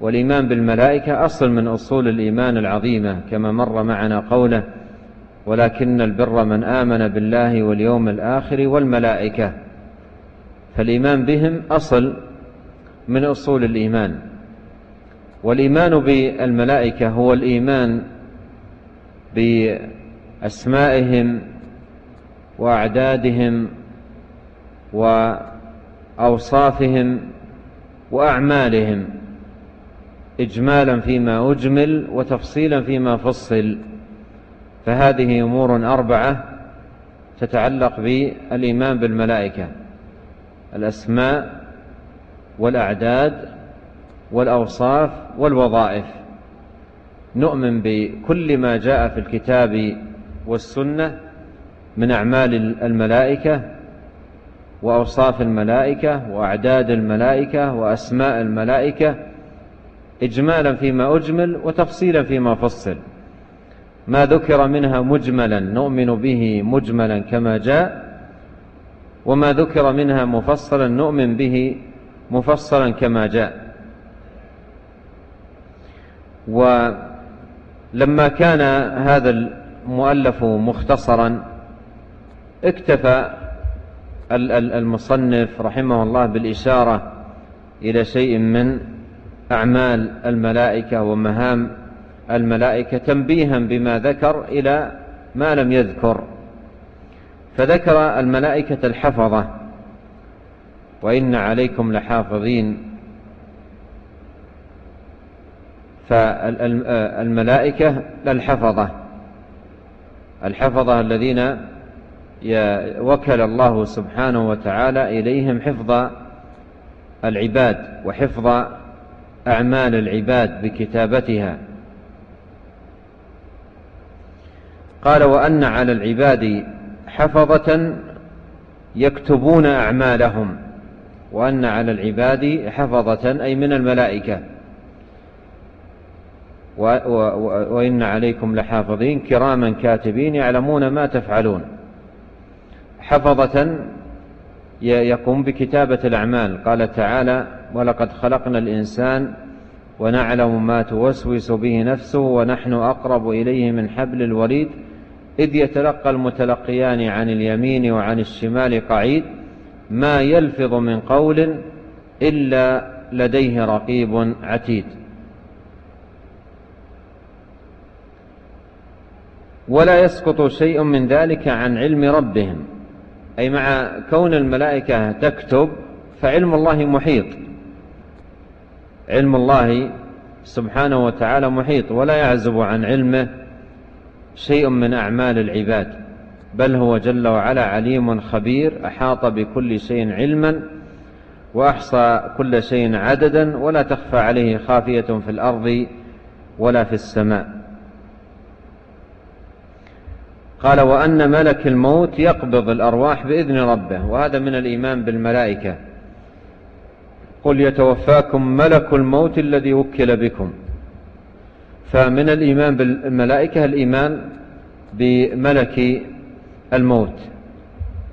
B: والإيمان بالملائكة أصل من أصول الإيمان العظيمة كما مر معنا قوله ولكن البر من آمن بالله واليوم الآخر والملائكة فالإيمان بهم أصل من أصول الإيمان والإيمان بالملائكة هو الإيمان بأسمائهم وأعدادهم وأوصافهم وأعمالهم إجمالا فيما أجمل وتفصيلا فيما فصل فهذه أمور أربعة تتعلق بالإيمان بالملائكة الأسماء والأعداد والأوصاف والوظائف نؤمن بكل ما جاء في الكتاب والسنة من أعمال الملائكة وأوصاف الملائكة وأعداد الملائكة وأسماء الملائكة إجمالا فيما أجمل وتفصيلا فيما فصل ما ذكر منها مجملا نؤمن به مجملا كما جاء وما ذكر منها مفصلا نؤمن به مفصلا كما جاء ولما كان هذا المؤلف مختصرا اكتفى المصنف رحمه الله بالإشارة إلى شيء من أعمال الملائكة ومهام الملائكة تنبيها بما ذكر إلى ما لم يذكر فذكر الملائكة الحفظة وإن عليكم لحافظين فالملائكة الحفظة الحفظة الذين وكل الله سبحانه وتعالى إليهم حفظ العباد وحفظ أعمال العباد بكتابتها قال وأن على العباد حفظة يكتبون أعمالهم وأن على العباد حفظة أي من الملائكة وإن عليكم لحافظين كراما كاتبين يعلمون ما تفعلون حفظة يقوم بكتابة الأعمال قال تعالى ولقد خلقنا الإنسان ونعلم ما توسوس به نفسه ونحن أقرب إليه من حبل الوريد إذ يتلقى المتلقيان عن اليمين وعن الشمال قعيد ما يلفظ من قول إلا لديه رقيب عتيد ولا يسقط شيء من ذلك عن علم ربهم أي مع كون الملائكة تكتب فعلم الله محيط علم الله سبحانه وتعالى محيط ولا يعزب عن علمه شيء من أعمال العباد بل هو جل وعلا عليم خبير أحاط بكل شيء علما وأحصى كل شيء عددا ولا تخفى عليه خافية في الأرض ولا في السماء
A: قال وأن
B: ملك الموت يقبض الأرواح بإذن ربه وهذا من الإيمان بالملائكة قل يتوفاكم ملك الموت الذي وكل بكم فمن الإيمان بالملائكة الإيمان بملك الموت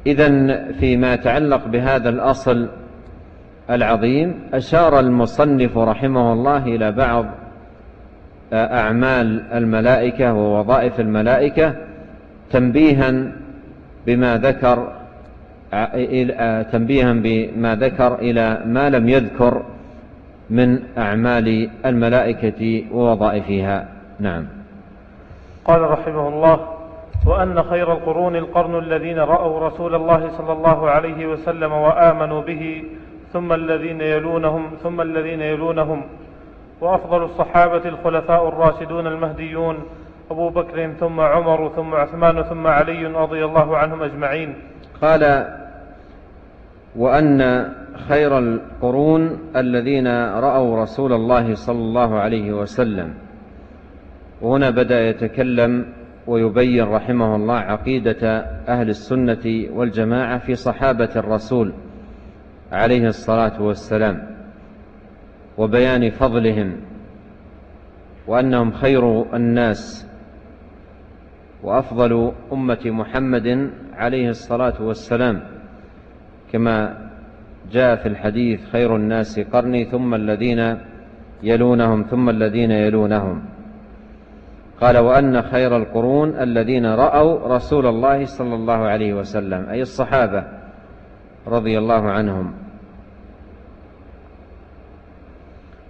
B: إذا فيما يتعلق بهذا الأصل العظيم أشار المصنف رحمه الله إلى بعض آه، أعمال الملائكة ووظائف الملائكة تنبيها بما ذكر آه، آه، تنبيها بما ذكر إلى ما لم يذكر من أعمال الملائكة ووظائفها نعم
A: قال رحمه الله وأن خير القرون القرن الذين رأوا رسول الله صلى الله عليه وسلم وآمنوا به ثم الذين يلونهم ثم الذين يلونهم وأفضل الصحابة الخلفاء الراشدون المهديون أبو بكر ثم عمر ثم عثمان ثم علي رضي الله عنهم أجمعين
B: قال وأن خير القرون الذين رأوا رسول الله صلى الله عليه وسلم وهنا بدأ يتكلم ويبين رحمه الله عقيدة أهل السنة والجماعة في صحابة الرسول عليه الصلاة والسلام وبيان فضلهم وأنهم خير الناس وأفضل أمة محمد عليه الصلاة والسلام كما جاء في الحديث خير الناس قرني ثم الذين يلونهم ثم الذين يلونهم قال وأن خير القرون الذين رأوا رسول الله صلى الله عليه وسلم أي الصحابة رضي الله عنهم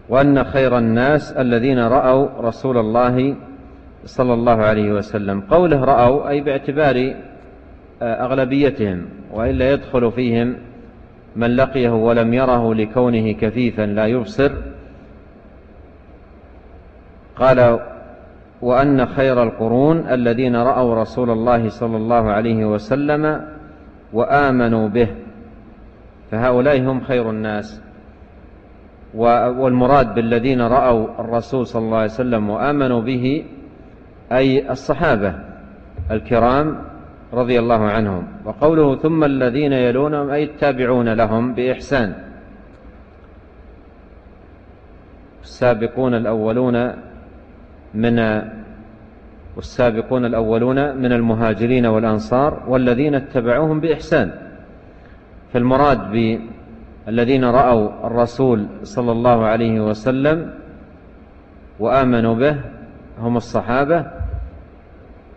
B: وأن خير الناس الذين رأوا رسول الله صلى الله عليه وسلم قوله رأوا أي باعتبار آه، أغلبيتهم وإلا يدخل فيهم من لقيه ولم يره لكونه كفيفا لا يبصر قال وأن خير القرون الذين رأوا رسول الله صلى الله عليه وسلم وآمنوا به فهؤلاء هم خير الناس والمراد بالذين رأوا الرسول صلى الله عليه وسلم وآمنوا به أي الصحابة الكرام رضي الله عنهم وقوله ثم الذين يلونهم أي التابعون لهم بإحسان السابقون الأولون من والسابقون الأولون من المهاجرين والأنصار والذين اتبعوهم بإحسان فالمراد بالذين رأوا الرسول صلى الله عليه وسلم وآمنوا به هم الصحابة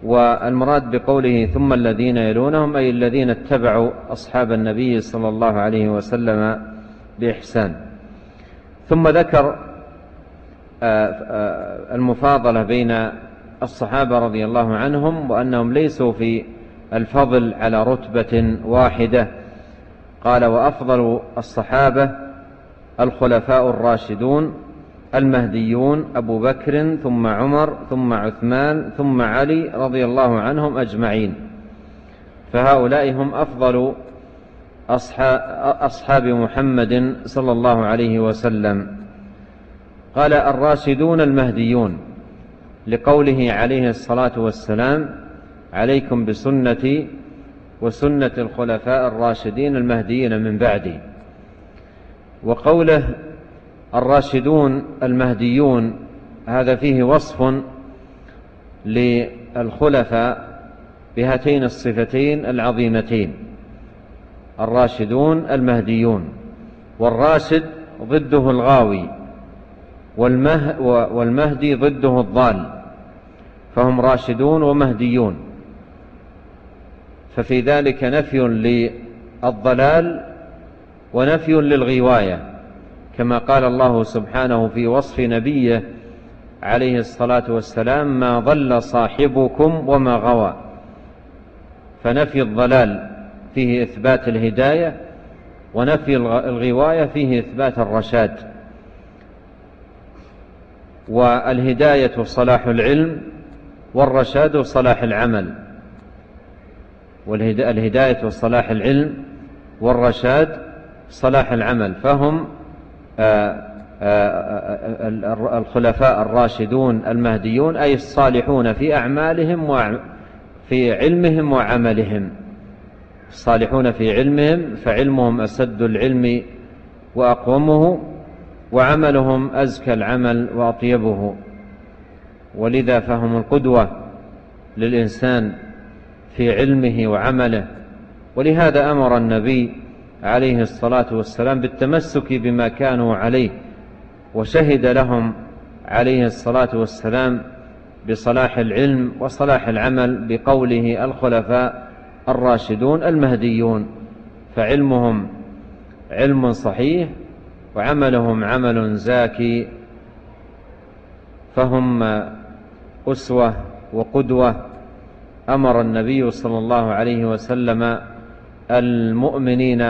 B: والمراد بقوله ثم الذين يلونهم أي الذين اتبعوا أصحاب النبي صلى الله عليه وسلم بإحسان ثم ذكر آه، آه، المفاضلة بين الصحابة رضي الله عنهم وأنهم ليسوا في الفضل على رتبة واحدة قال وأفضل الصحابة الخلفاء الراشدون المهديون أبو بكر ثم عمر ثم عثمان ثم علي رضي الله عنهم أجمعين فهؤلاء هم أفضل أصحاب محمد صلى الله عليه وسلم قال الراشدون المهديون لقوله عليه الصلاة والسلام عليكم بسنتي وسنة الخلفاء الراشدين المهديين من بعدي وقوله الراشدون المهديون هذا فيه وصف للخلفاء بهاتين الصفتين العظيمتين الراشدون المهديون والراشد ضده الغاوي والمه والمهدي ضده الضال فهم راشدون ومهديون ففي ذلك نفي للضلال ونفي للغوايه كما قال الله سبحانه في وصف نبيه عليه الصلاة والسلام ما ضل صاحبكم وما غوى فنفي الضلال فيه إثبات الهداية ونفي الغواية فيه إثبات الرشاد والهداية صلاح العلم والرشاد صلاح العمل والهداية صلاح العلم والرشاد صلاح العمل فهم آه، آه، آه، الخلفاء الراشدون المهديون أي الصالحون في أعمالهم في علمهم وعملهم الصالحون في علمهم فعلمهم أسد العلم وأقومه وعملهم أزكى العمل وأطيبه ولذا فهم القدوة للإنسان في علمه وعمله ولهذا أمر النبي عليه الصلاة والسلام بالتمسك بما كانوا عليه وشهد لهم عليه الصلاة والسلام بصلاح العلم وصلاح العمل بقوله الخلفاء الراشدون المهديون فعلمهم علم صحيح وعملهم عمل زاكي فهم أسوة وقدوة أمر النبي صلى الله عليه وسلم المؤمنين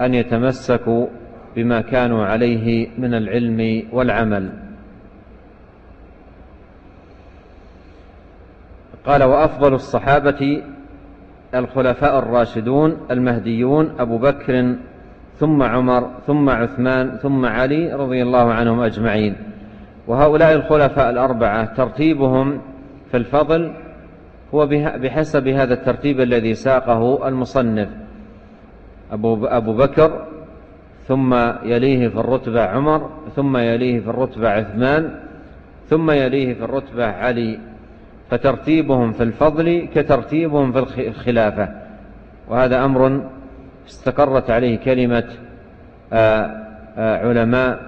B: أن يتمسكوا بما كانوا عليه من العلم والعمل قال وأفضل الصحابة الخلفاء الراشدون المهديون أبو بكر ثم عمر ثم عثمان ثم علي رضي الله عنهم أجمعين وهؤلاء الخلفاء الأربعة ترتيبهم في الفضل هو بحسب هذا الترتيب الذي ساقه المصنف أبو, أبو بكر ثم يليه في الرتبة عمر ثم يليه في الرتبة عثمان ثم يليه في الرتبة علي فترتيبهم في الفضل كترتيبهم في الخلافة وهذا أمر استقرت عليه كلمة آه، آه، علماء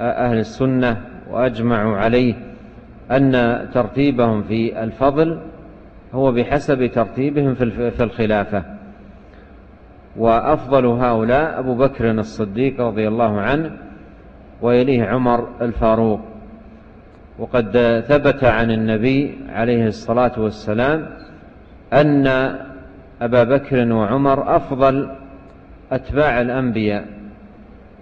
B: آه، أهل السنة وأجمعوا عليه أن ترتيبهم في الفضل هو بحسب ترتيبهم في الخلافة وأفضل هؤلاء أبو بكر الصديق رضي الله عنه ويليه عمر الفاروق وقد ثبت عن النبي عليه الصلاة والسلام أن أبا بكر وعمر أفضل أتباع الأنبياء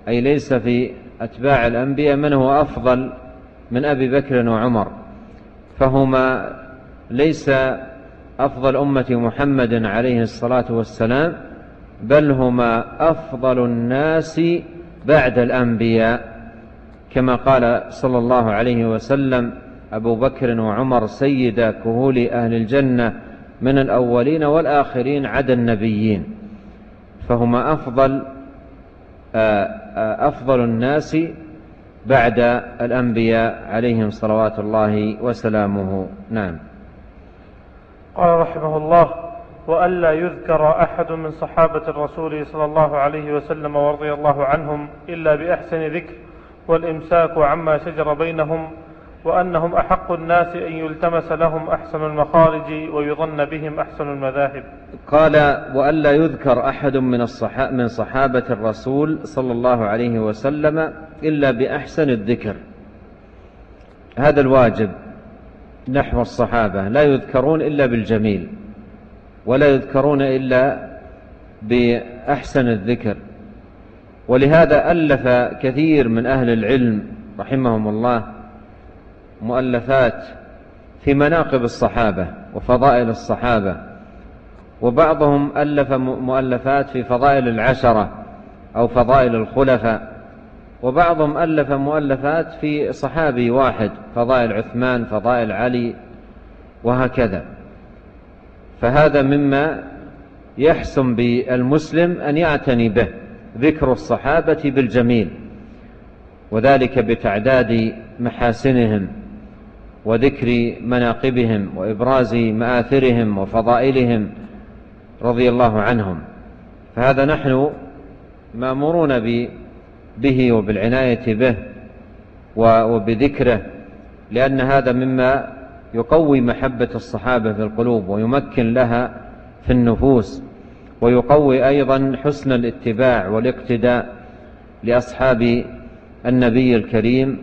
B: أي ليس في أتباع الأنبياء من هو أفضل من أبي بكر وعمر فهما ليس أفضل أمة محمد عليه الصلاة والسلام بل هما أفضل الناس بعد الأنبياء كما قال صلى الله عليه وسلم أبو بكر وعمر سيدا كهول أهل الجنة من الأولين والآخرين عدا النبيين فهما أفضل آه، آه، أفضل الناس بعد الأنبياء عليهم صلوات الله وسلامه نعم
A: قال رحمه الله وألا يذكر أحد من صحابة الرسول صلى الله عليه وسلم ورضي الله عنهم إلا بأحسن ذكر والإمساك عما شجر بينهم وأنهم أحق الناس أن يلتمس لهم أحسن المخارج ويظن بهم أحسن المذاهب
B: قال وألا يذكر أحد من, من صحابة الرسول صلى الله عليه وسلم إلا بأحسن الذكر هذا الواجب نحو الصحابة لا يذكرون إلا بالجميل ولا يذكرون إلا بأحسن الذكر ولهذا ألف كثير من أهل العلم رحمهم الله مؤلفات في مناقب الصحابة وفضائل الصحابة وبعضهم ألف مؤلفات في فضائل العشرة أو فضائل الخلفاء وبعضهم ألف مؤلفات في صحابي واحد فضائل عثمان فضائل علي وهكذا فهذا مما يحسن بالمسلم أن يعتني به ذكر الصحابة بالجميل وذلك بتعداد محاسنهم وذكر مناقبهم وإبراز مآثرهم وفضائلهم رضي الله عنهم فهذا نحن مامورون به وبالعناية به وبذكره لأن هذا مما يقوي محبة الصحابة في القلوب ويمكن لها في النفوس ويقوي أيضا حسن الاتباع والاقتداء لأصحاب النبي الكريم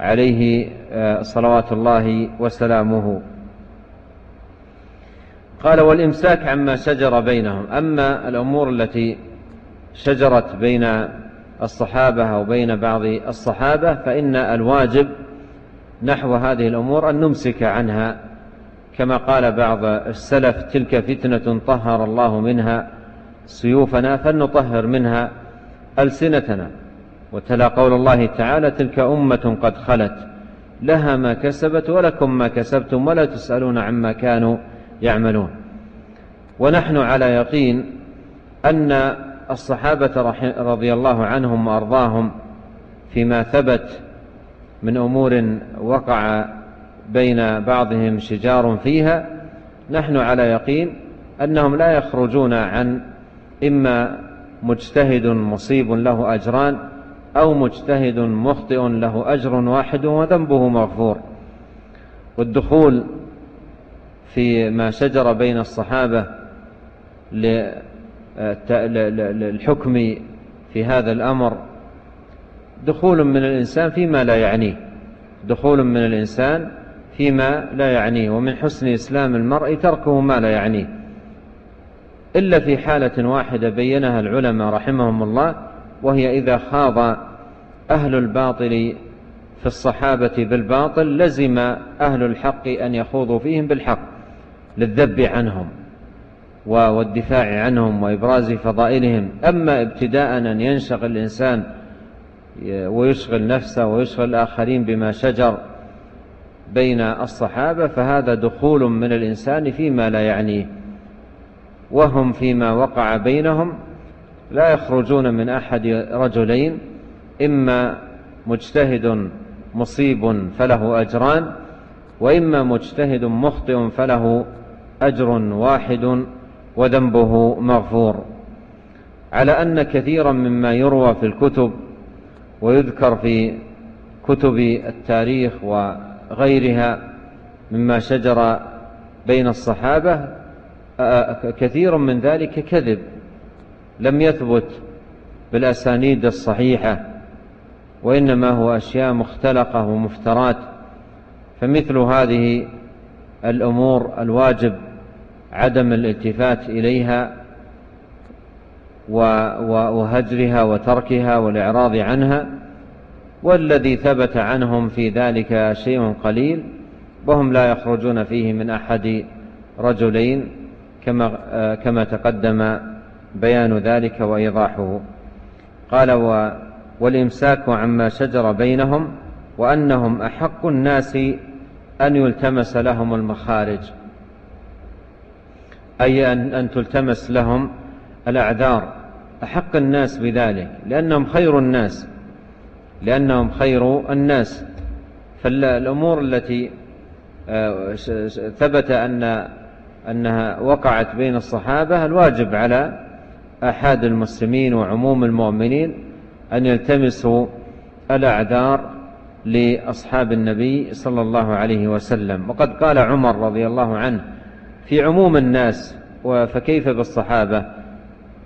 B: عليه آه، صلوات الله وسلامه قال والإمساك عما شجر بينهم أما الأمور التي شجرت بين الصحابة أو بين بعض الصحابة فإن الواجب نحو هذه الأمور أن نمسك عنها كما قال بعض السلف تلك فتنة طهر الله منها سيوفنا فلنطهر منها ألسنتنا وتلا قول الله تعالى تلك أمة قد خلت لها ما كسبت ولكم ما كسبتم ولا تسألون عما كانوا يعملون ونحن على يقين أن الصحابة رضي الله عنهم وأرضاهم فيما ثبت من أمور وقع بين بعضهم شجار فيها نحن على يقين أنهم لا يخرجون عن إما مجتهد مصيب له أجران أو مجتهد مخطئ له أجر واحد وذنبه مغفور والدخول في ما شجر بين الصحابة للحكم في هذا الأمر دخول من الإنسان فيما لا يعنيه دخول من الإنسان فيما لا يعنيه ومن حسن إسلام المرء تركه ما لا يعنيه إلا في حالة واحدة بينها العلماء رحمهم الله وهي إذا خاض أهل الباطل في الصحابة بالباطل لزم أهل الحق أن يخوضوا فيهم بالحق للذب عنهم والدفاع عنهم وإبراز فضائلهم أما ابتداء أن ينشغل الإنسان ويشغل نفسه ويشغل الآخرين بما شجر بين الصحابة فهذا دخول من الإنسان فيما لا يعنيه وهم فيما وقع بينهم لا يخرجون من أحد رجلين إما مجتهد مصيب فله أجران وإما مجتهد مخطئ فله أجر واحد وذنبه مغفور على أن كثيرا مما يروى في الكتب ويذكر في كتب التاريخ وغيرها مما شجر بين الصحابة كثير من ذلك كذب لم يثبت بالأسانيد الصحيحة وإنما هو أشياء مختلقة ومفترات فمثل هذه الأمور الواجب عدم الالتفات إليها وهجرها وتركها والإعراض عنها والذي ثبت عنهم في ذلك شيء قليل وهم لا يخرجون فيه من أحد رجلين كما, كما تقدم بيان ذلك وإيضاحه قال و والإمساك عما شجر بينهم وأنهم أحق الناس أن يلتمس لهم المخارج أي أن, أن تلتمس لهم الأعذار أحق الناس بذلك لأنهم خير الناس لأنهم خير الناس فالأمور التي آه، ثبت أن أنها وقعت بين الصحابة الواجب على أحد المسلمين وعموم المؤمنين أن يلتمسوا الأعذار لأصحاب النبي صلى الله عليه وسلم وقد قال عمر رضي الله عنه في عموم الناس فكيف بالصحابة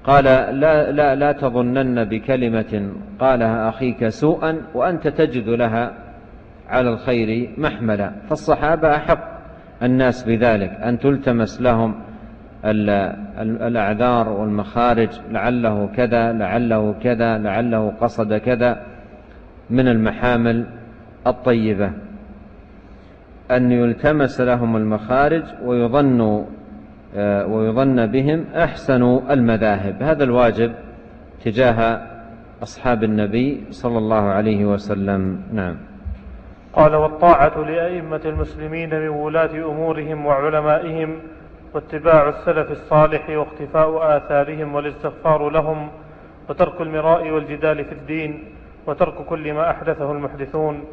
B: قال لا, لا, لا تظنن بكلمة قالها أخيك سوءا وأنت تجد لها على الخير محملا فالصحابة أحق الناس بذلك أن تلتمس لهم الأعذار والمخارج لعله كذا لعله كذا لعله قصد كذا من المحامل الطيبة أن يلتمس لهم المخارج ويظن آه، ويظن بهم أحسن المذاهب هذا الواجب تجاه أصحاب النبي صلى الله عليه وسلم نعم
A: قال والطاعة لأئمة المسلمين من ولاة أمورهم وعلمائهم واتباع السلف الصالح واختفاء آثارهم والاستغفار لهم وترك المراء والجدال في الدين وترك كل ما أحدثه المحدثون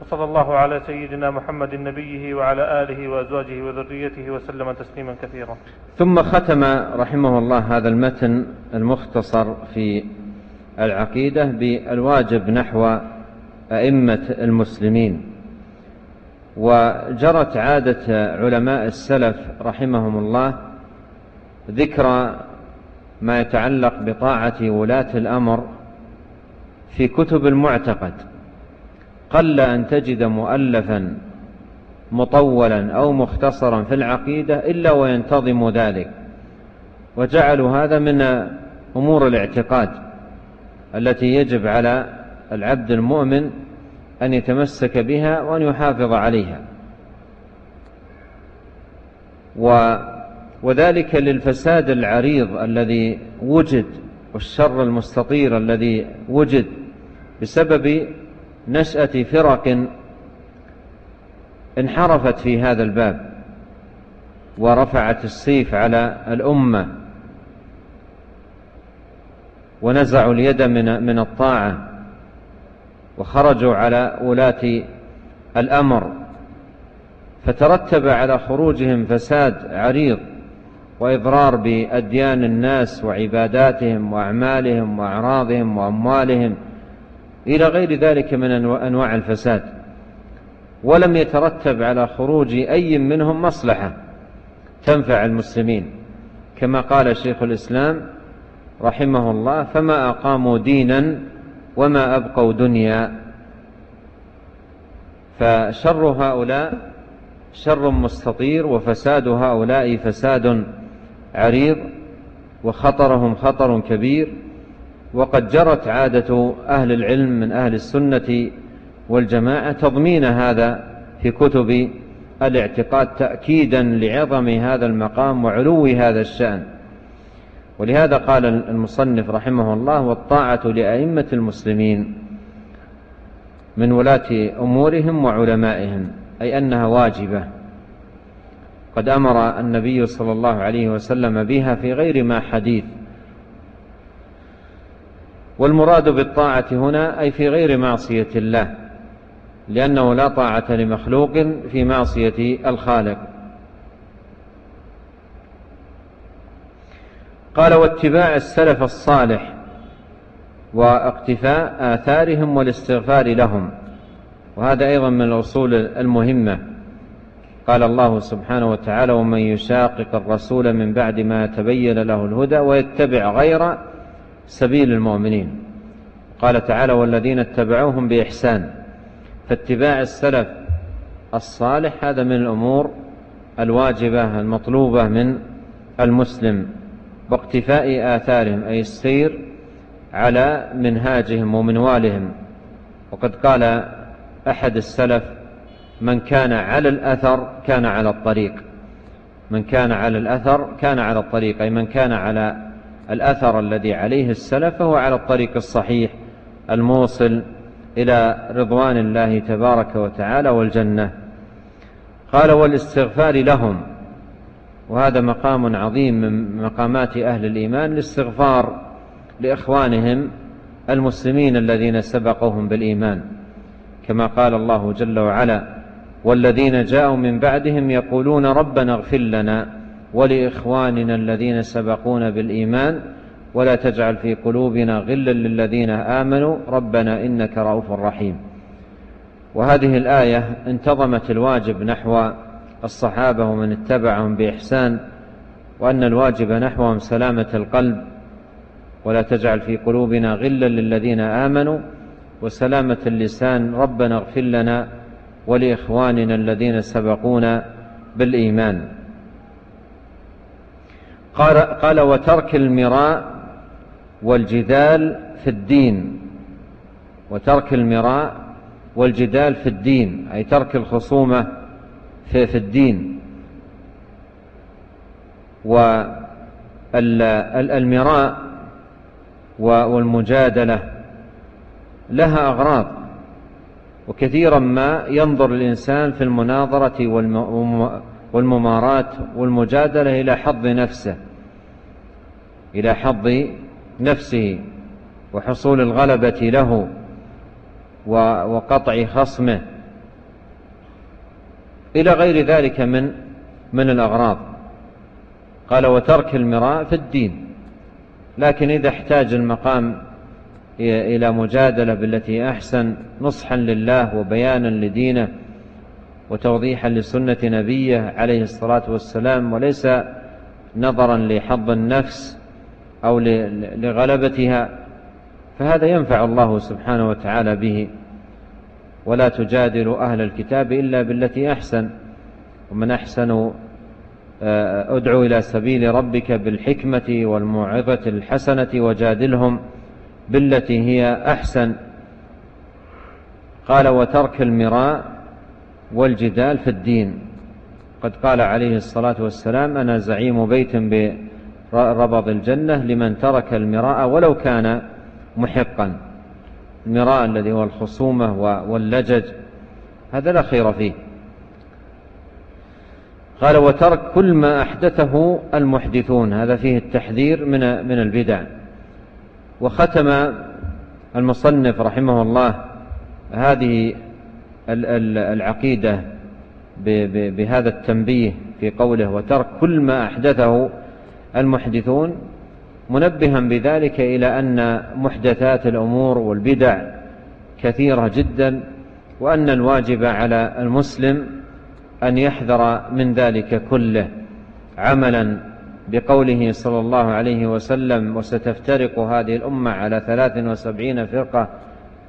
A: وصلى الله على سيدنا محمد نبيه وعلى آله وأزواجه وذريته وسلم تسليما كثيرا
B: ثم ختم رحمه الله هذا المتن المختصر في العقيدة بالواجب نحو أئمة المسلمين وجرت عادة علماء السلف رحمهم الله ذكر ما يتعلق بطاعة ولاة الأمر في كتب المعتقد قل أن تجد مؤلفا مطولا أو مختصرا في العقيدة إلا وينتظم ذلك وجعلوا هذا من أمور الاعتقاد التي يجب على العبد المؤمن أن يتمسك بها وأن يحافظ عليها و وذلك للفساد العريض الذي وجد والشر المستطير الذي وجد بسبب نشأة فرق انحرفت في هذا الباب ورفعت السيف على الأمة ونزعوا اليد من من الطاعة وخرجوا على ولاة الأمر فترتب على خروجهم فساد عريض وإضرار بأديان الناس وعباداتهم وأعمالهم وأعراضهم وأموالهم إلى غير ذلك من أنواع الفساد ولم يترتب على خروج أي منهم مصلحة تنفع المسلمين كما قال شيخ الإسلام رحمه الله فما أقاموا دينا وما أبقوا دنيا فشر هؤلاء شر مستطير وفساد هؤلاء فساد عريض وخطرهم خطر كبير وقد جرت عادة أهل العلم من أهل السنة والجماعة تضمين هذا في كتب الاعتقاد تأكيدا لعظم هذا المقام وعلو هذا الشأن ولهذا قال المصنف رحمه الله والطاعة لأئمة المسلمين من ولاة أمورهم وعلمائهم أي أنها واجبة قد أمر النبي صلى الله عليه وسلم بها في غير ما حديث والمراد بالطاعة هنا أي في غير معصية الله لأنه لا طاعة لمخلوق في معصية الخالق قال واتباع السلف الصالح واقتفاء آثارهم والاستغفار لهم وهذا أيضا من الأصول المهمة قال الله سبحانه وتعالى ومن يشاقق الرسول من بعد ما تبين له الهدى ويتبع غير سبيل المؤمنين قال تعالى والذين اتبعوهم بإحسان فاتباع السلف الصالح هذا من الأمور الواجبة المطلوبة من المسلم واقتفاء آثارهم أي السير على منهاجهم ومنوالهم وقد قال أحد السلف من كان على الأثر كان على الطريق من كان على الأثر كان على الطريق أي من كان على الأثر الذي عليه السلف فهو على الطريق الصحيح الموصل إلى رضوان الله تبارك وتعالى والجنة قال والاستغفار لهم وهذا مقام عظيم من مقامات أهل الإيمان الاستغفار لإخوانهم المسلمين الذين سبقوهم بالإيمان كما قال الله جل وعلا والذين جاءوا من بعدهم يقولون ربنا اغفر لنا ولاخواننا الذين سبقونا بالايمان ولا تجعل في قلوبنا غلا للذين امنوا ربنا انك رؤوف رحيم وهذه الايه انتظمت الواجب نحو الصحابه ومن اتبعهم باحسان وان الواجب نحوهم سلامه القلب ولا تجعل في قلوبنا غلا للذين امنوا وسلامه اللسان ربنا اغفر لنا ولاخواننا الذين سبقونا بالايمان قال, قال وترك المراء والجدال في الدين وترك المراء والجدال في الدين أي ترك الخصومة في, في الدين والمراء والمجادلة لها أغراض وكثيرا ما ينظر الإنسان في المناظرة والمماراة والمجادلة إلى حظ نفسه إلى حظ نفسه وحصول الغلبة له وقطع خصمه إلى غير ذلك من من الأغراض قال وترك المراء في الدين لكن إذا احتاج المقام إلى مجادلة بالتي أحسن نصحا لله وبيانا لدينه وتوضيحا لسنة نبيه عليه الصلاة والسلام وليس نظرا لحظ النفس أو لغلبتها فهذا ينفع الله سبحانه وتعالى به ولا تجادل أهل الكتاب إلا بالتي أحسن ومن أحسن آه، ادعو إلى سبيل ربك بالحكمة والموعظة الحسنة وجادلهم بالتي هي أحسن قال وترك المراء والجدال في الدين قد قال عليه الصلاة والسلام أنا زعيم بيت بربض الجنة لمن ترك المراء ولو كان محقا المراء الذي هو الخصومة واللجج هذا لا خير فيه قال وترك كل ما أحدثه المحدثون هذا فيه التحذير من من البدع وختم المصنف رحمه الله هذه العقيدة بهذا التنبيه في قوله وترك كل ما أحدثه المحدثون منبها بذلك إلى أن محدثات الأمور والبدع كثيرة جدا وأن الواجب على المسلم أن يحذر من ذلك كله عملا بقوله صلى الله عليه وسلم وستفترق هذه الأمة على ثلاث وسبعين فرقة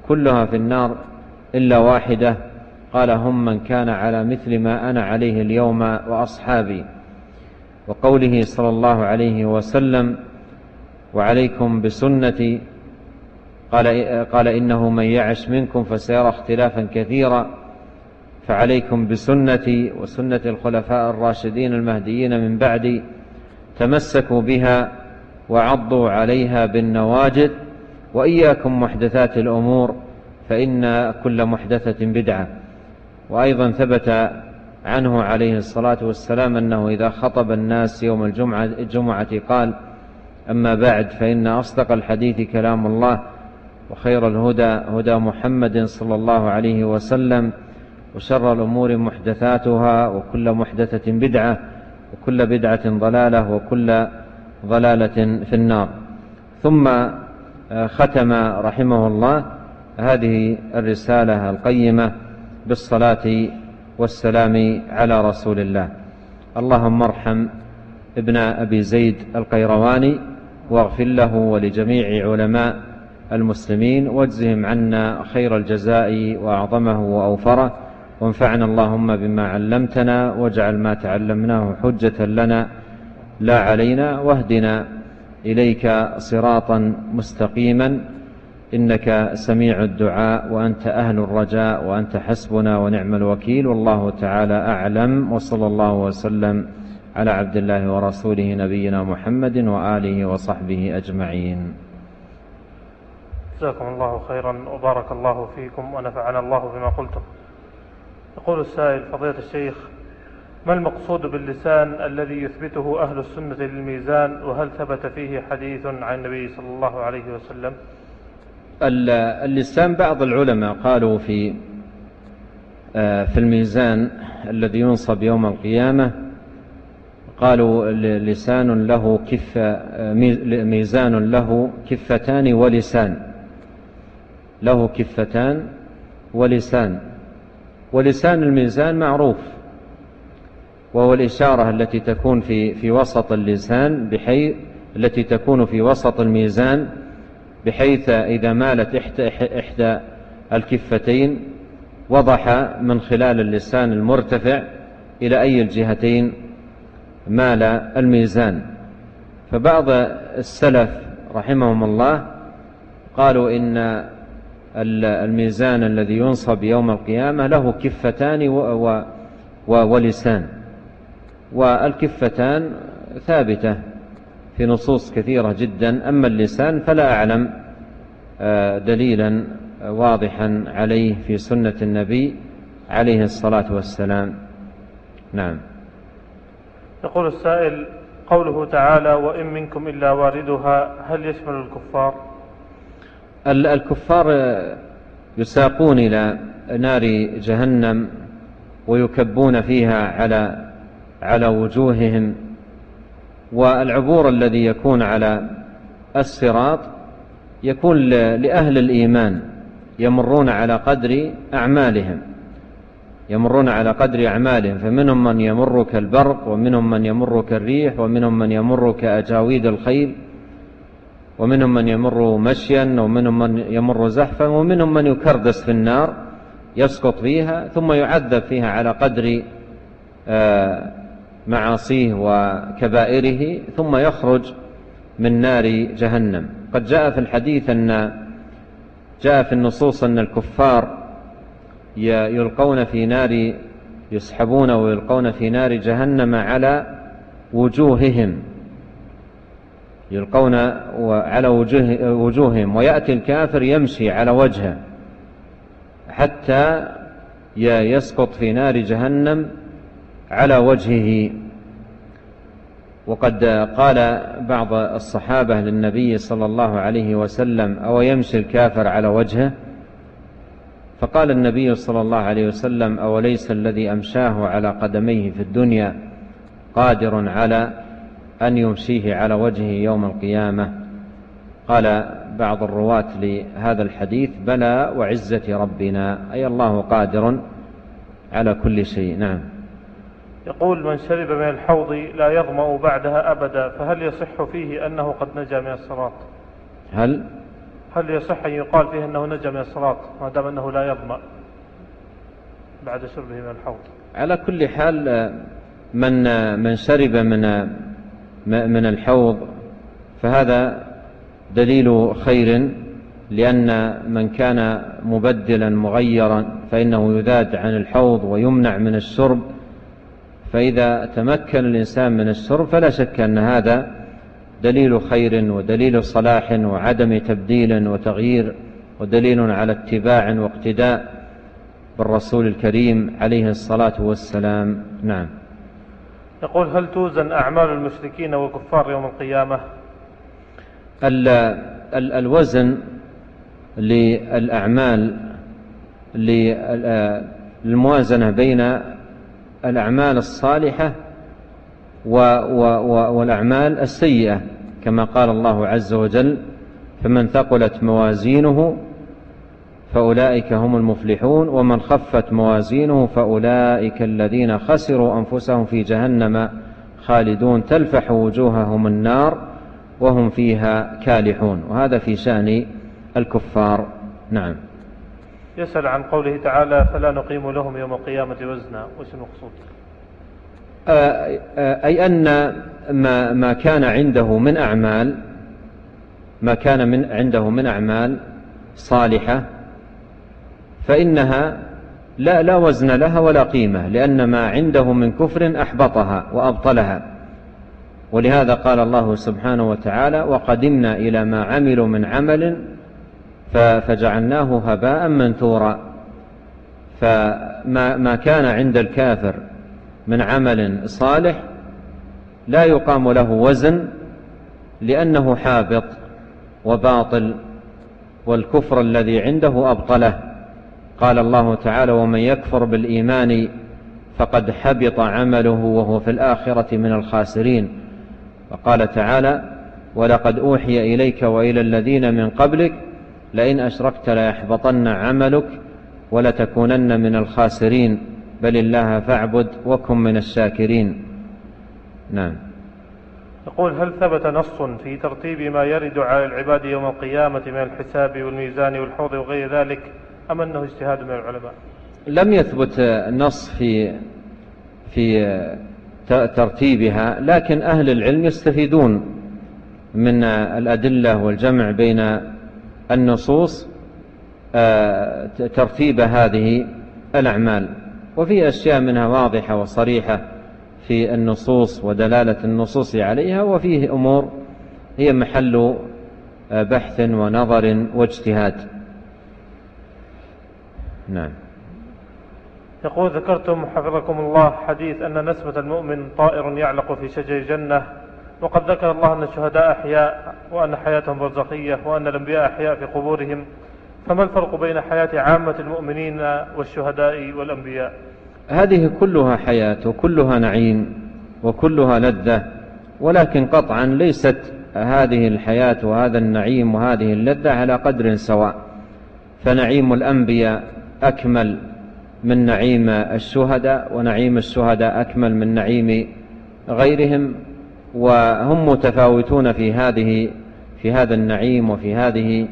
B: كلها في النار إلا واحدة قال هم من كان على مثل ما أنا عليه اليوم وأصحابي وقوله صلى الله عليه وسلم وعليكم بسنتي قال, قال إنه من يعش منكم فسيرى اختلافا كثيرا فعليكم بسنتي وسنة الخلفاء الراشدين المهديين من بعدي تمسكوا بها وعضوا عليها بالنواجد وإياكم محدثات الأمور فإن كل محدثة بدعة وأيضا ثبت عنه عليه الصلاة والسلام أنه إذا خطب الناس يوم الجمعة, الجمعة قال أما بعد فإن أصدق الحديث كلام الله وخير الهدى هدى محمد صلى الله عليه وسلم وشر الأمور محدثاتها وكل محدثة بدعة وكل بدعة ضلالة وكل ضلالة في النار ثم آه، ختم رحمه الله هذه الرسالة القيمة بالصلاة والسلام على رسول الله اللهم ارحم ابن أبي زيد القيرواني واغفر له ولجميع علماء المسلمين واجزهم عنا خير الجزاء وأعظمه وأوفره وانفعنا اللهم بما علمتنا واجعل ما تعلمناه حجة لنا لا علينا واهدنا إليك صراطا مستقيما إنك سميع الدعاء وأنت أهل الرجاء وأنت حسبنا ونعم الوكيل والله تعالى أعلم وصلى الله وسلم على عبد الله ورسوله نبينا محمد وآله وصحبه أجمعين
A: جزاكم الله خيرا وبارك الله فيكم ونفعنا الله بما قلتم يقول السائل فضيلة الشيخ ما المقصود باللسان الذي يثبته أهل السنة للميزان وهل ثبت فيه حديث عن النبي صلى الله عليه وسلم؟
B: اللسان بعض العلماء قالوا في آه، في الميزان الذي ينصب يوم القيامة قالوا لسان له كفة آه، ميزان له كفتان ولسان له كفتان ولسان ولسان الميزان معروف وهو الإشارة التي تكون في في وسط اللسان بحيث التي تكون في وسط الميزان بحيث إذا مالت إحدى, إحدى الكفتين وضح من خلال اللسان المرتفع إلى أي الجهتين مال الميزان فبعض السلف رحمهم الله قالوا إن الميزان الذي ينصب يوم القيامة له كفتان و و ولسان والكفتان ثابته في نصوص كثيرة جدا أما اللسان فلا أعلم آه، دليلا آه، واضحا عليه في سنة النبي عليه الصلاة والسلام نعم
A: يقول السائل قوله تعالى وإن منكم إلا واردها هل يشمل الكفار
B: الكفار آه، يساقون إلى نار جهنم ويكبون فيها على على وجوههم والعبور الذي يكون على الصراط يكون لأهل الإيمان يمرون على قدر أعمالهم يمرون على قدر أعمالهم فمنهم من يمر كالبرق ومنهم من يمر كالريح ومنهم من يمر كأجاويد الخيل ومنهم من يمر مشيا ومنهم من يمر زحفا ومنهم من يكردس في النار يسقط فيها ثم يعذب فيها على قدر آه، معاصيه وكبائره ثم يخرج من نار جهنم قد جاء في الحديث أن جاء في النصوص أن الكفار يلقون في نار يسحبون ويلقون في نار جهنم على وجوههم يلقون على وجوه وجوههم ويأتي الكافر يمشي على وجهه حتى يسقط في نار جهنم على وجهه وقد قال بعض الصحابة للنبي صلى الله عليه وسلم أو يمشي الكافر على وجهه فقال النبي صلى الله عليه وسلم أوليس الذي أمشاه على قدميه في الدنيا قادر على أن يمشيه على وجهه يوم القيامة قال بعض الرواة لهذا الحديث بلى وعزة ربنا أي الله قادر على كل شيء نعم
A: يقول من شرب من الحوض لا يظمأ بعدها أبدا فهل يصح فيه أنه قد نجا من الصراط هل هل يصح أن يقال فيه أنه نجا من الصراط ما دام أنه لا يظمأ بعد شربه من الحوض
B: على كل حال من من شرب من من الحوض فهذا دليل خير لأن من كان مبدلا مغيرا فإنه يذاد عن الحوض ويمنع من الشرب فإذا تمكن الإنسان من الشرب فلا شك أن هذا دليل خير ودليل صلاح وعدم تبديل وتغيير ودليل على اتباع واقتداء بالرسول الكريم عليه الصلاة والسلام نعم
A: يقول هل توزن أعمال المشركين والكفار يوم القيامة
B: ال ال الوزن للأعمال للموازنة آه، بين الأعمال الصالحة و و و والأعمال السيئة كما قال الله عز وجل فمن ثقلت موازينه فأولئك هم المفلحون ومن خفت موازينه فأولئك الذين خسروا أنفسهم في جهنم خالدون تلفح وجوههم النار وهم فيها كالحون وهذا في شأن الكفار نعم
A: يسأل عن قوله تعالى فلا نقيم لهم يوم القيامة وزنا وش المقصود
B: أي أن ما, ما كان عنده من أعمال ما كان من عنده من أعمال صالحة فإنها لا, لا وزن لها ولا قيمة لأن ما عنده من كفر أحبطها وأبطلها ولهذا قال الله سبحانه وتعالى وقدمنا إلى ما عملوا من عمل فجعلناه هباء منثورا فما كان عند الكافر من عمل صالح لا يقام له وزن لأنه حابط وباطل والكفر الذي عنده أبطله قال الله تعالى ومن يكفر بالإيمان فقد حبط عمله وهو في الآخرة من الخاسرين وقال تعالى ولقد أوحي إليك وإلى الذين من قبلك لئن أشركت ليحبطن عملك ولتكونن من الخاسرين بل الله فاعبد وكن من الشاكرين نعم
A: يقول هل ثبت نص في ترتيب ما يرد على العباد يوم القيامة من الحساب والميزان والحوض وغير ذلك أم أنه اجتهاد من العلماء
B: لم يثبت نص في في ترتيبها لكن أهل العلم يستفيدون من الأدلة والجمع بين النصوص آه، ترتيب هذه الأعمال وفي أشياء منها واضحة وصريحة في النصوص ودلالة النصوص عليها وفيه أمور هي محل آه، بحث ونظر واجتهاد نعم
A: يقول ذكرتم حفظكم الله حديث أن نسمة المؤمن طائر يعلق في شجر جنة وقد ذكر الله أن الشهداء أحياء وأن حياتهم برزخية وأن الأنبياء أحياء في قبورهم فما الفرق بين حياة عامة المؤمنين والشهداء والأنبياء
B: هذه كلها حياة وكلها نعيم وكلها لذة ولكن قطعا ليست هذه الحياة وهذا النعيم وهذه اللذة على قدر سواء فنعيم الأنبياء أكمل من نعيم الشهداء ونعيم الشهداء أكمل من نعيم غيرهم وهم متفاوتون في هذه في هذا النعيم وفي هذه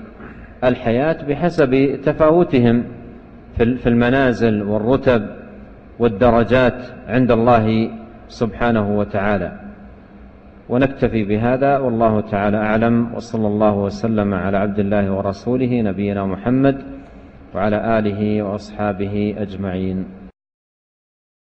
B: الحياة بحسب تفاوتهم في المنازل والرتب والدرجات عند الله سبحانه وتعالى ونكتفي بهذا والله تعالى أعلم وصلى الله وسلم على عبد الله ورسوله نبينا محمد وعلى آله وأصحابه أجمعين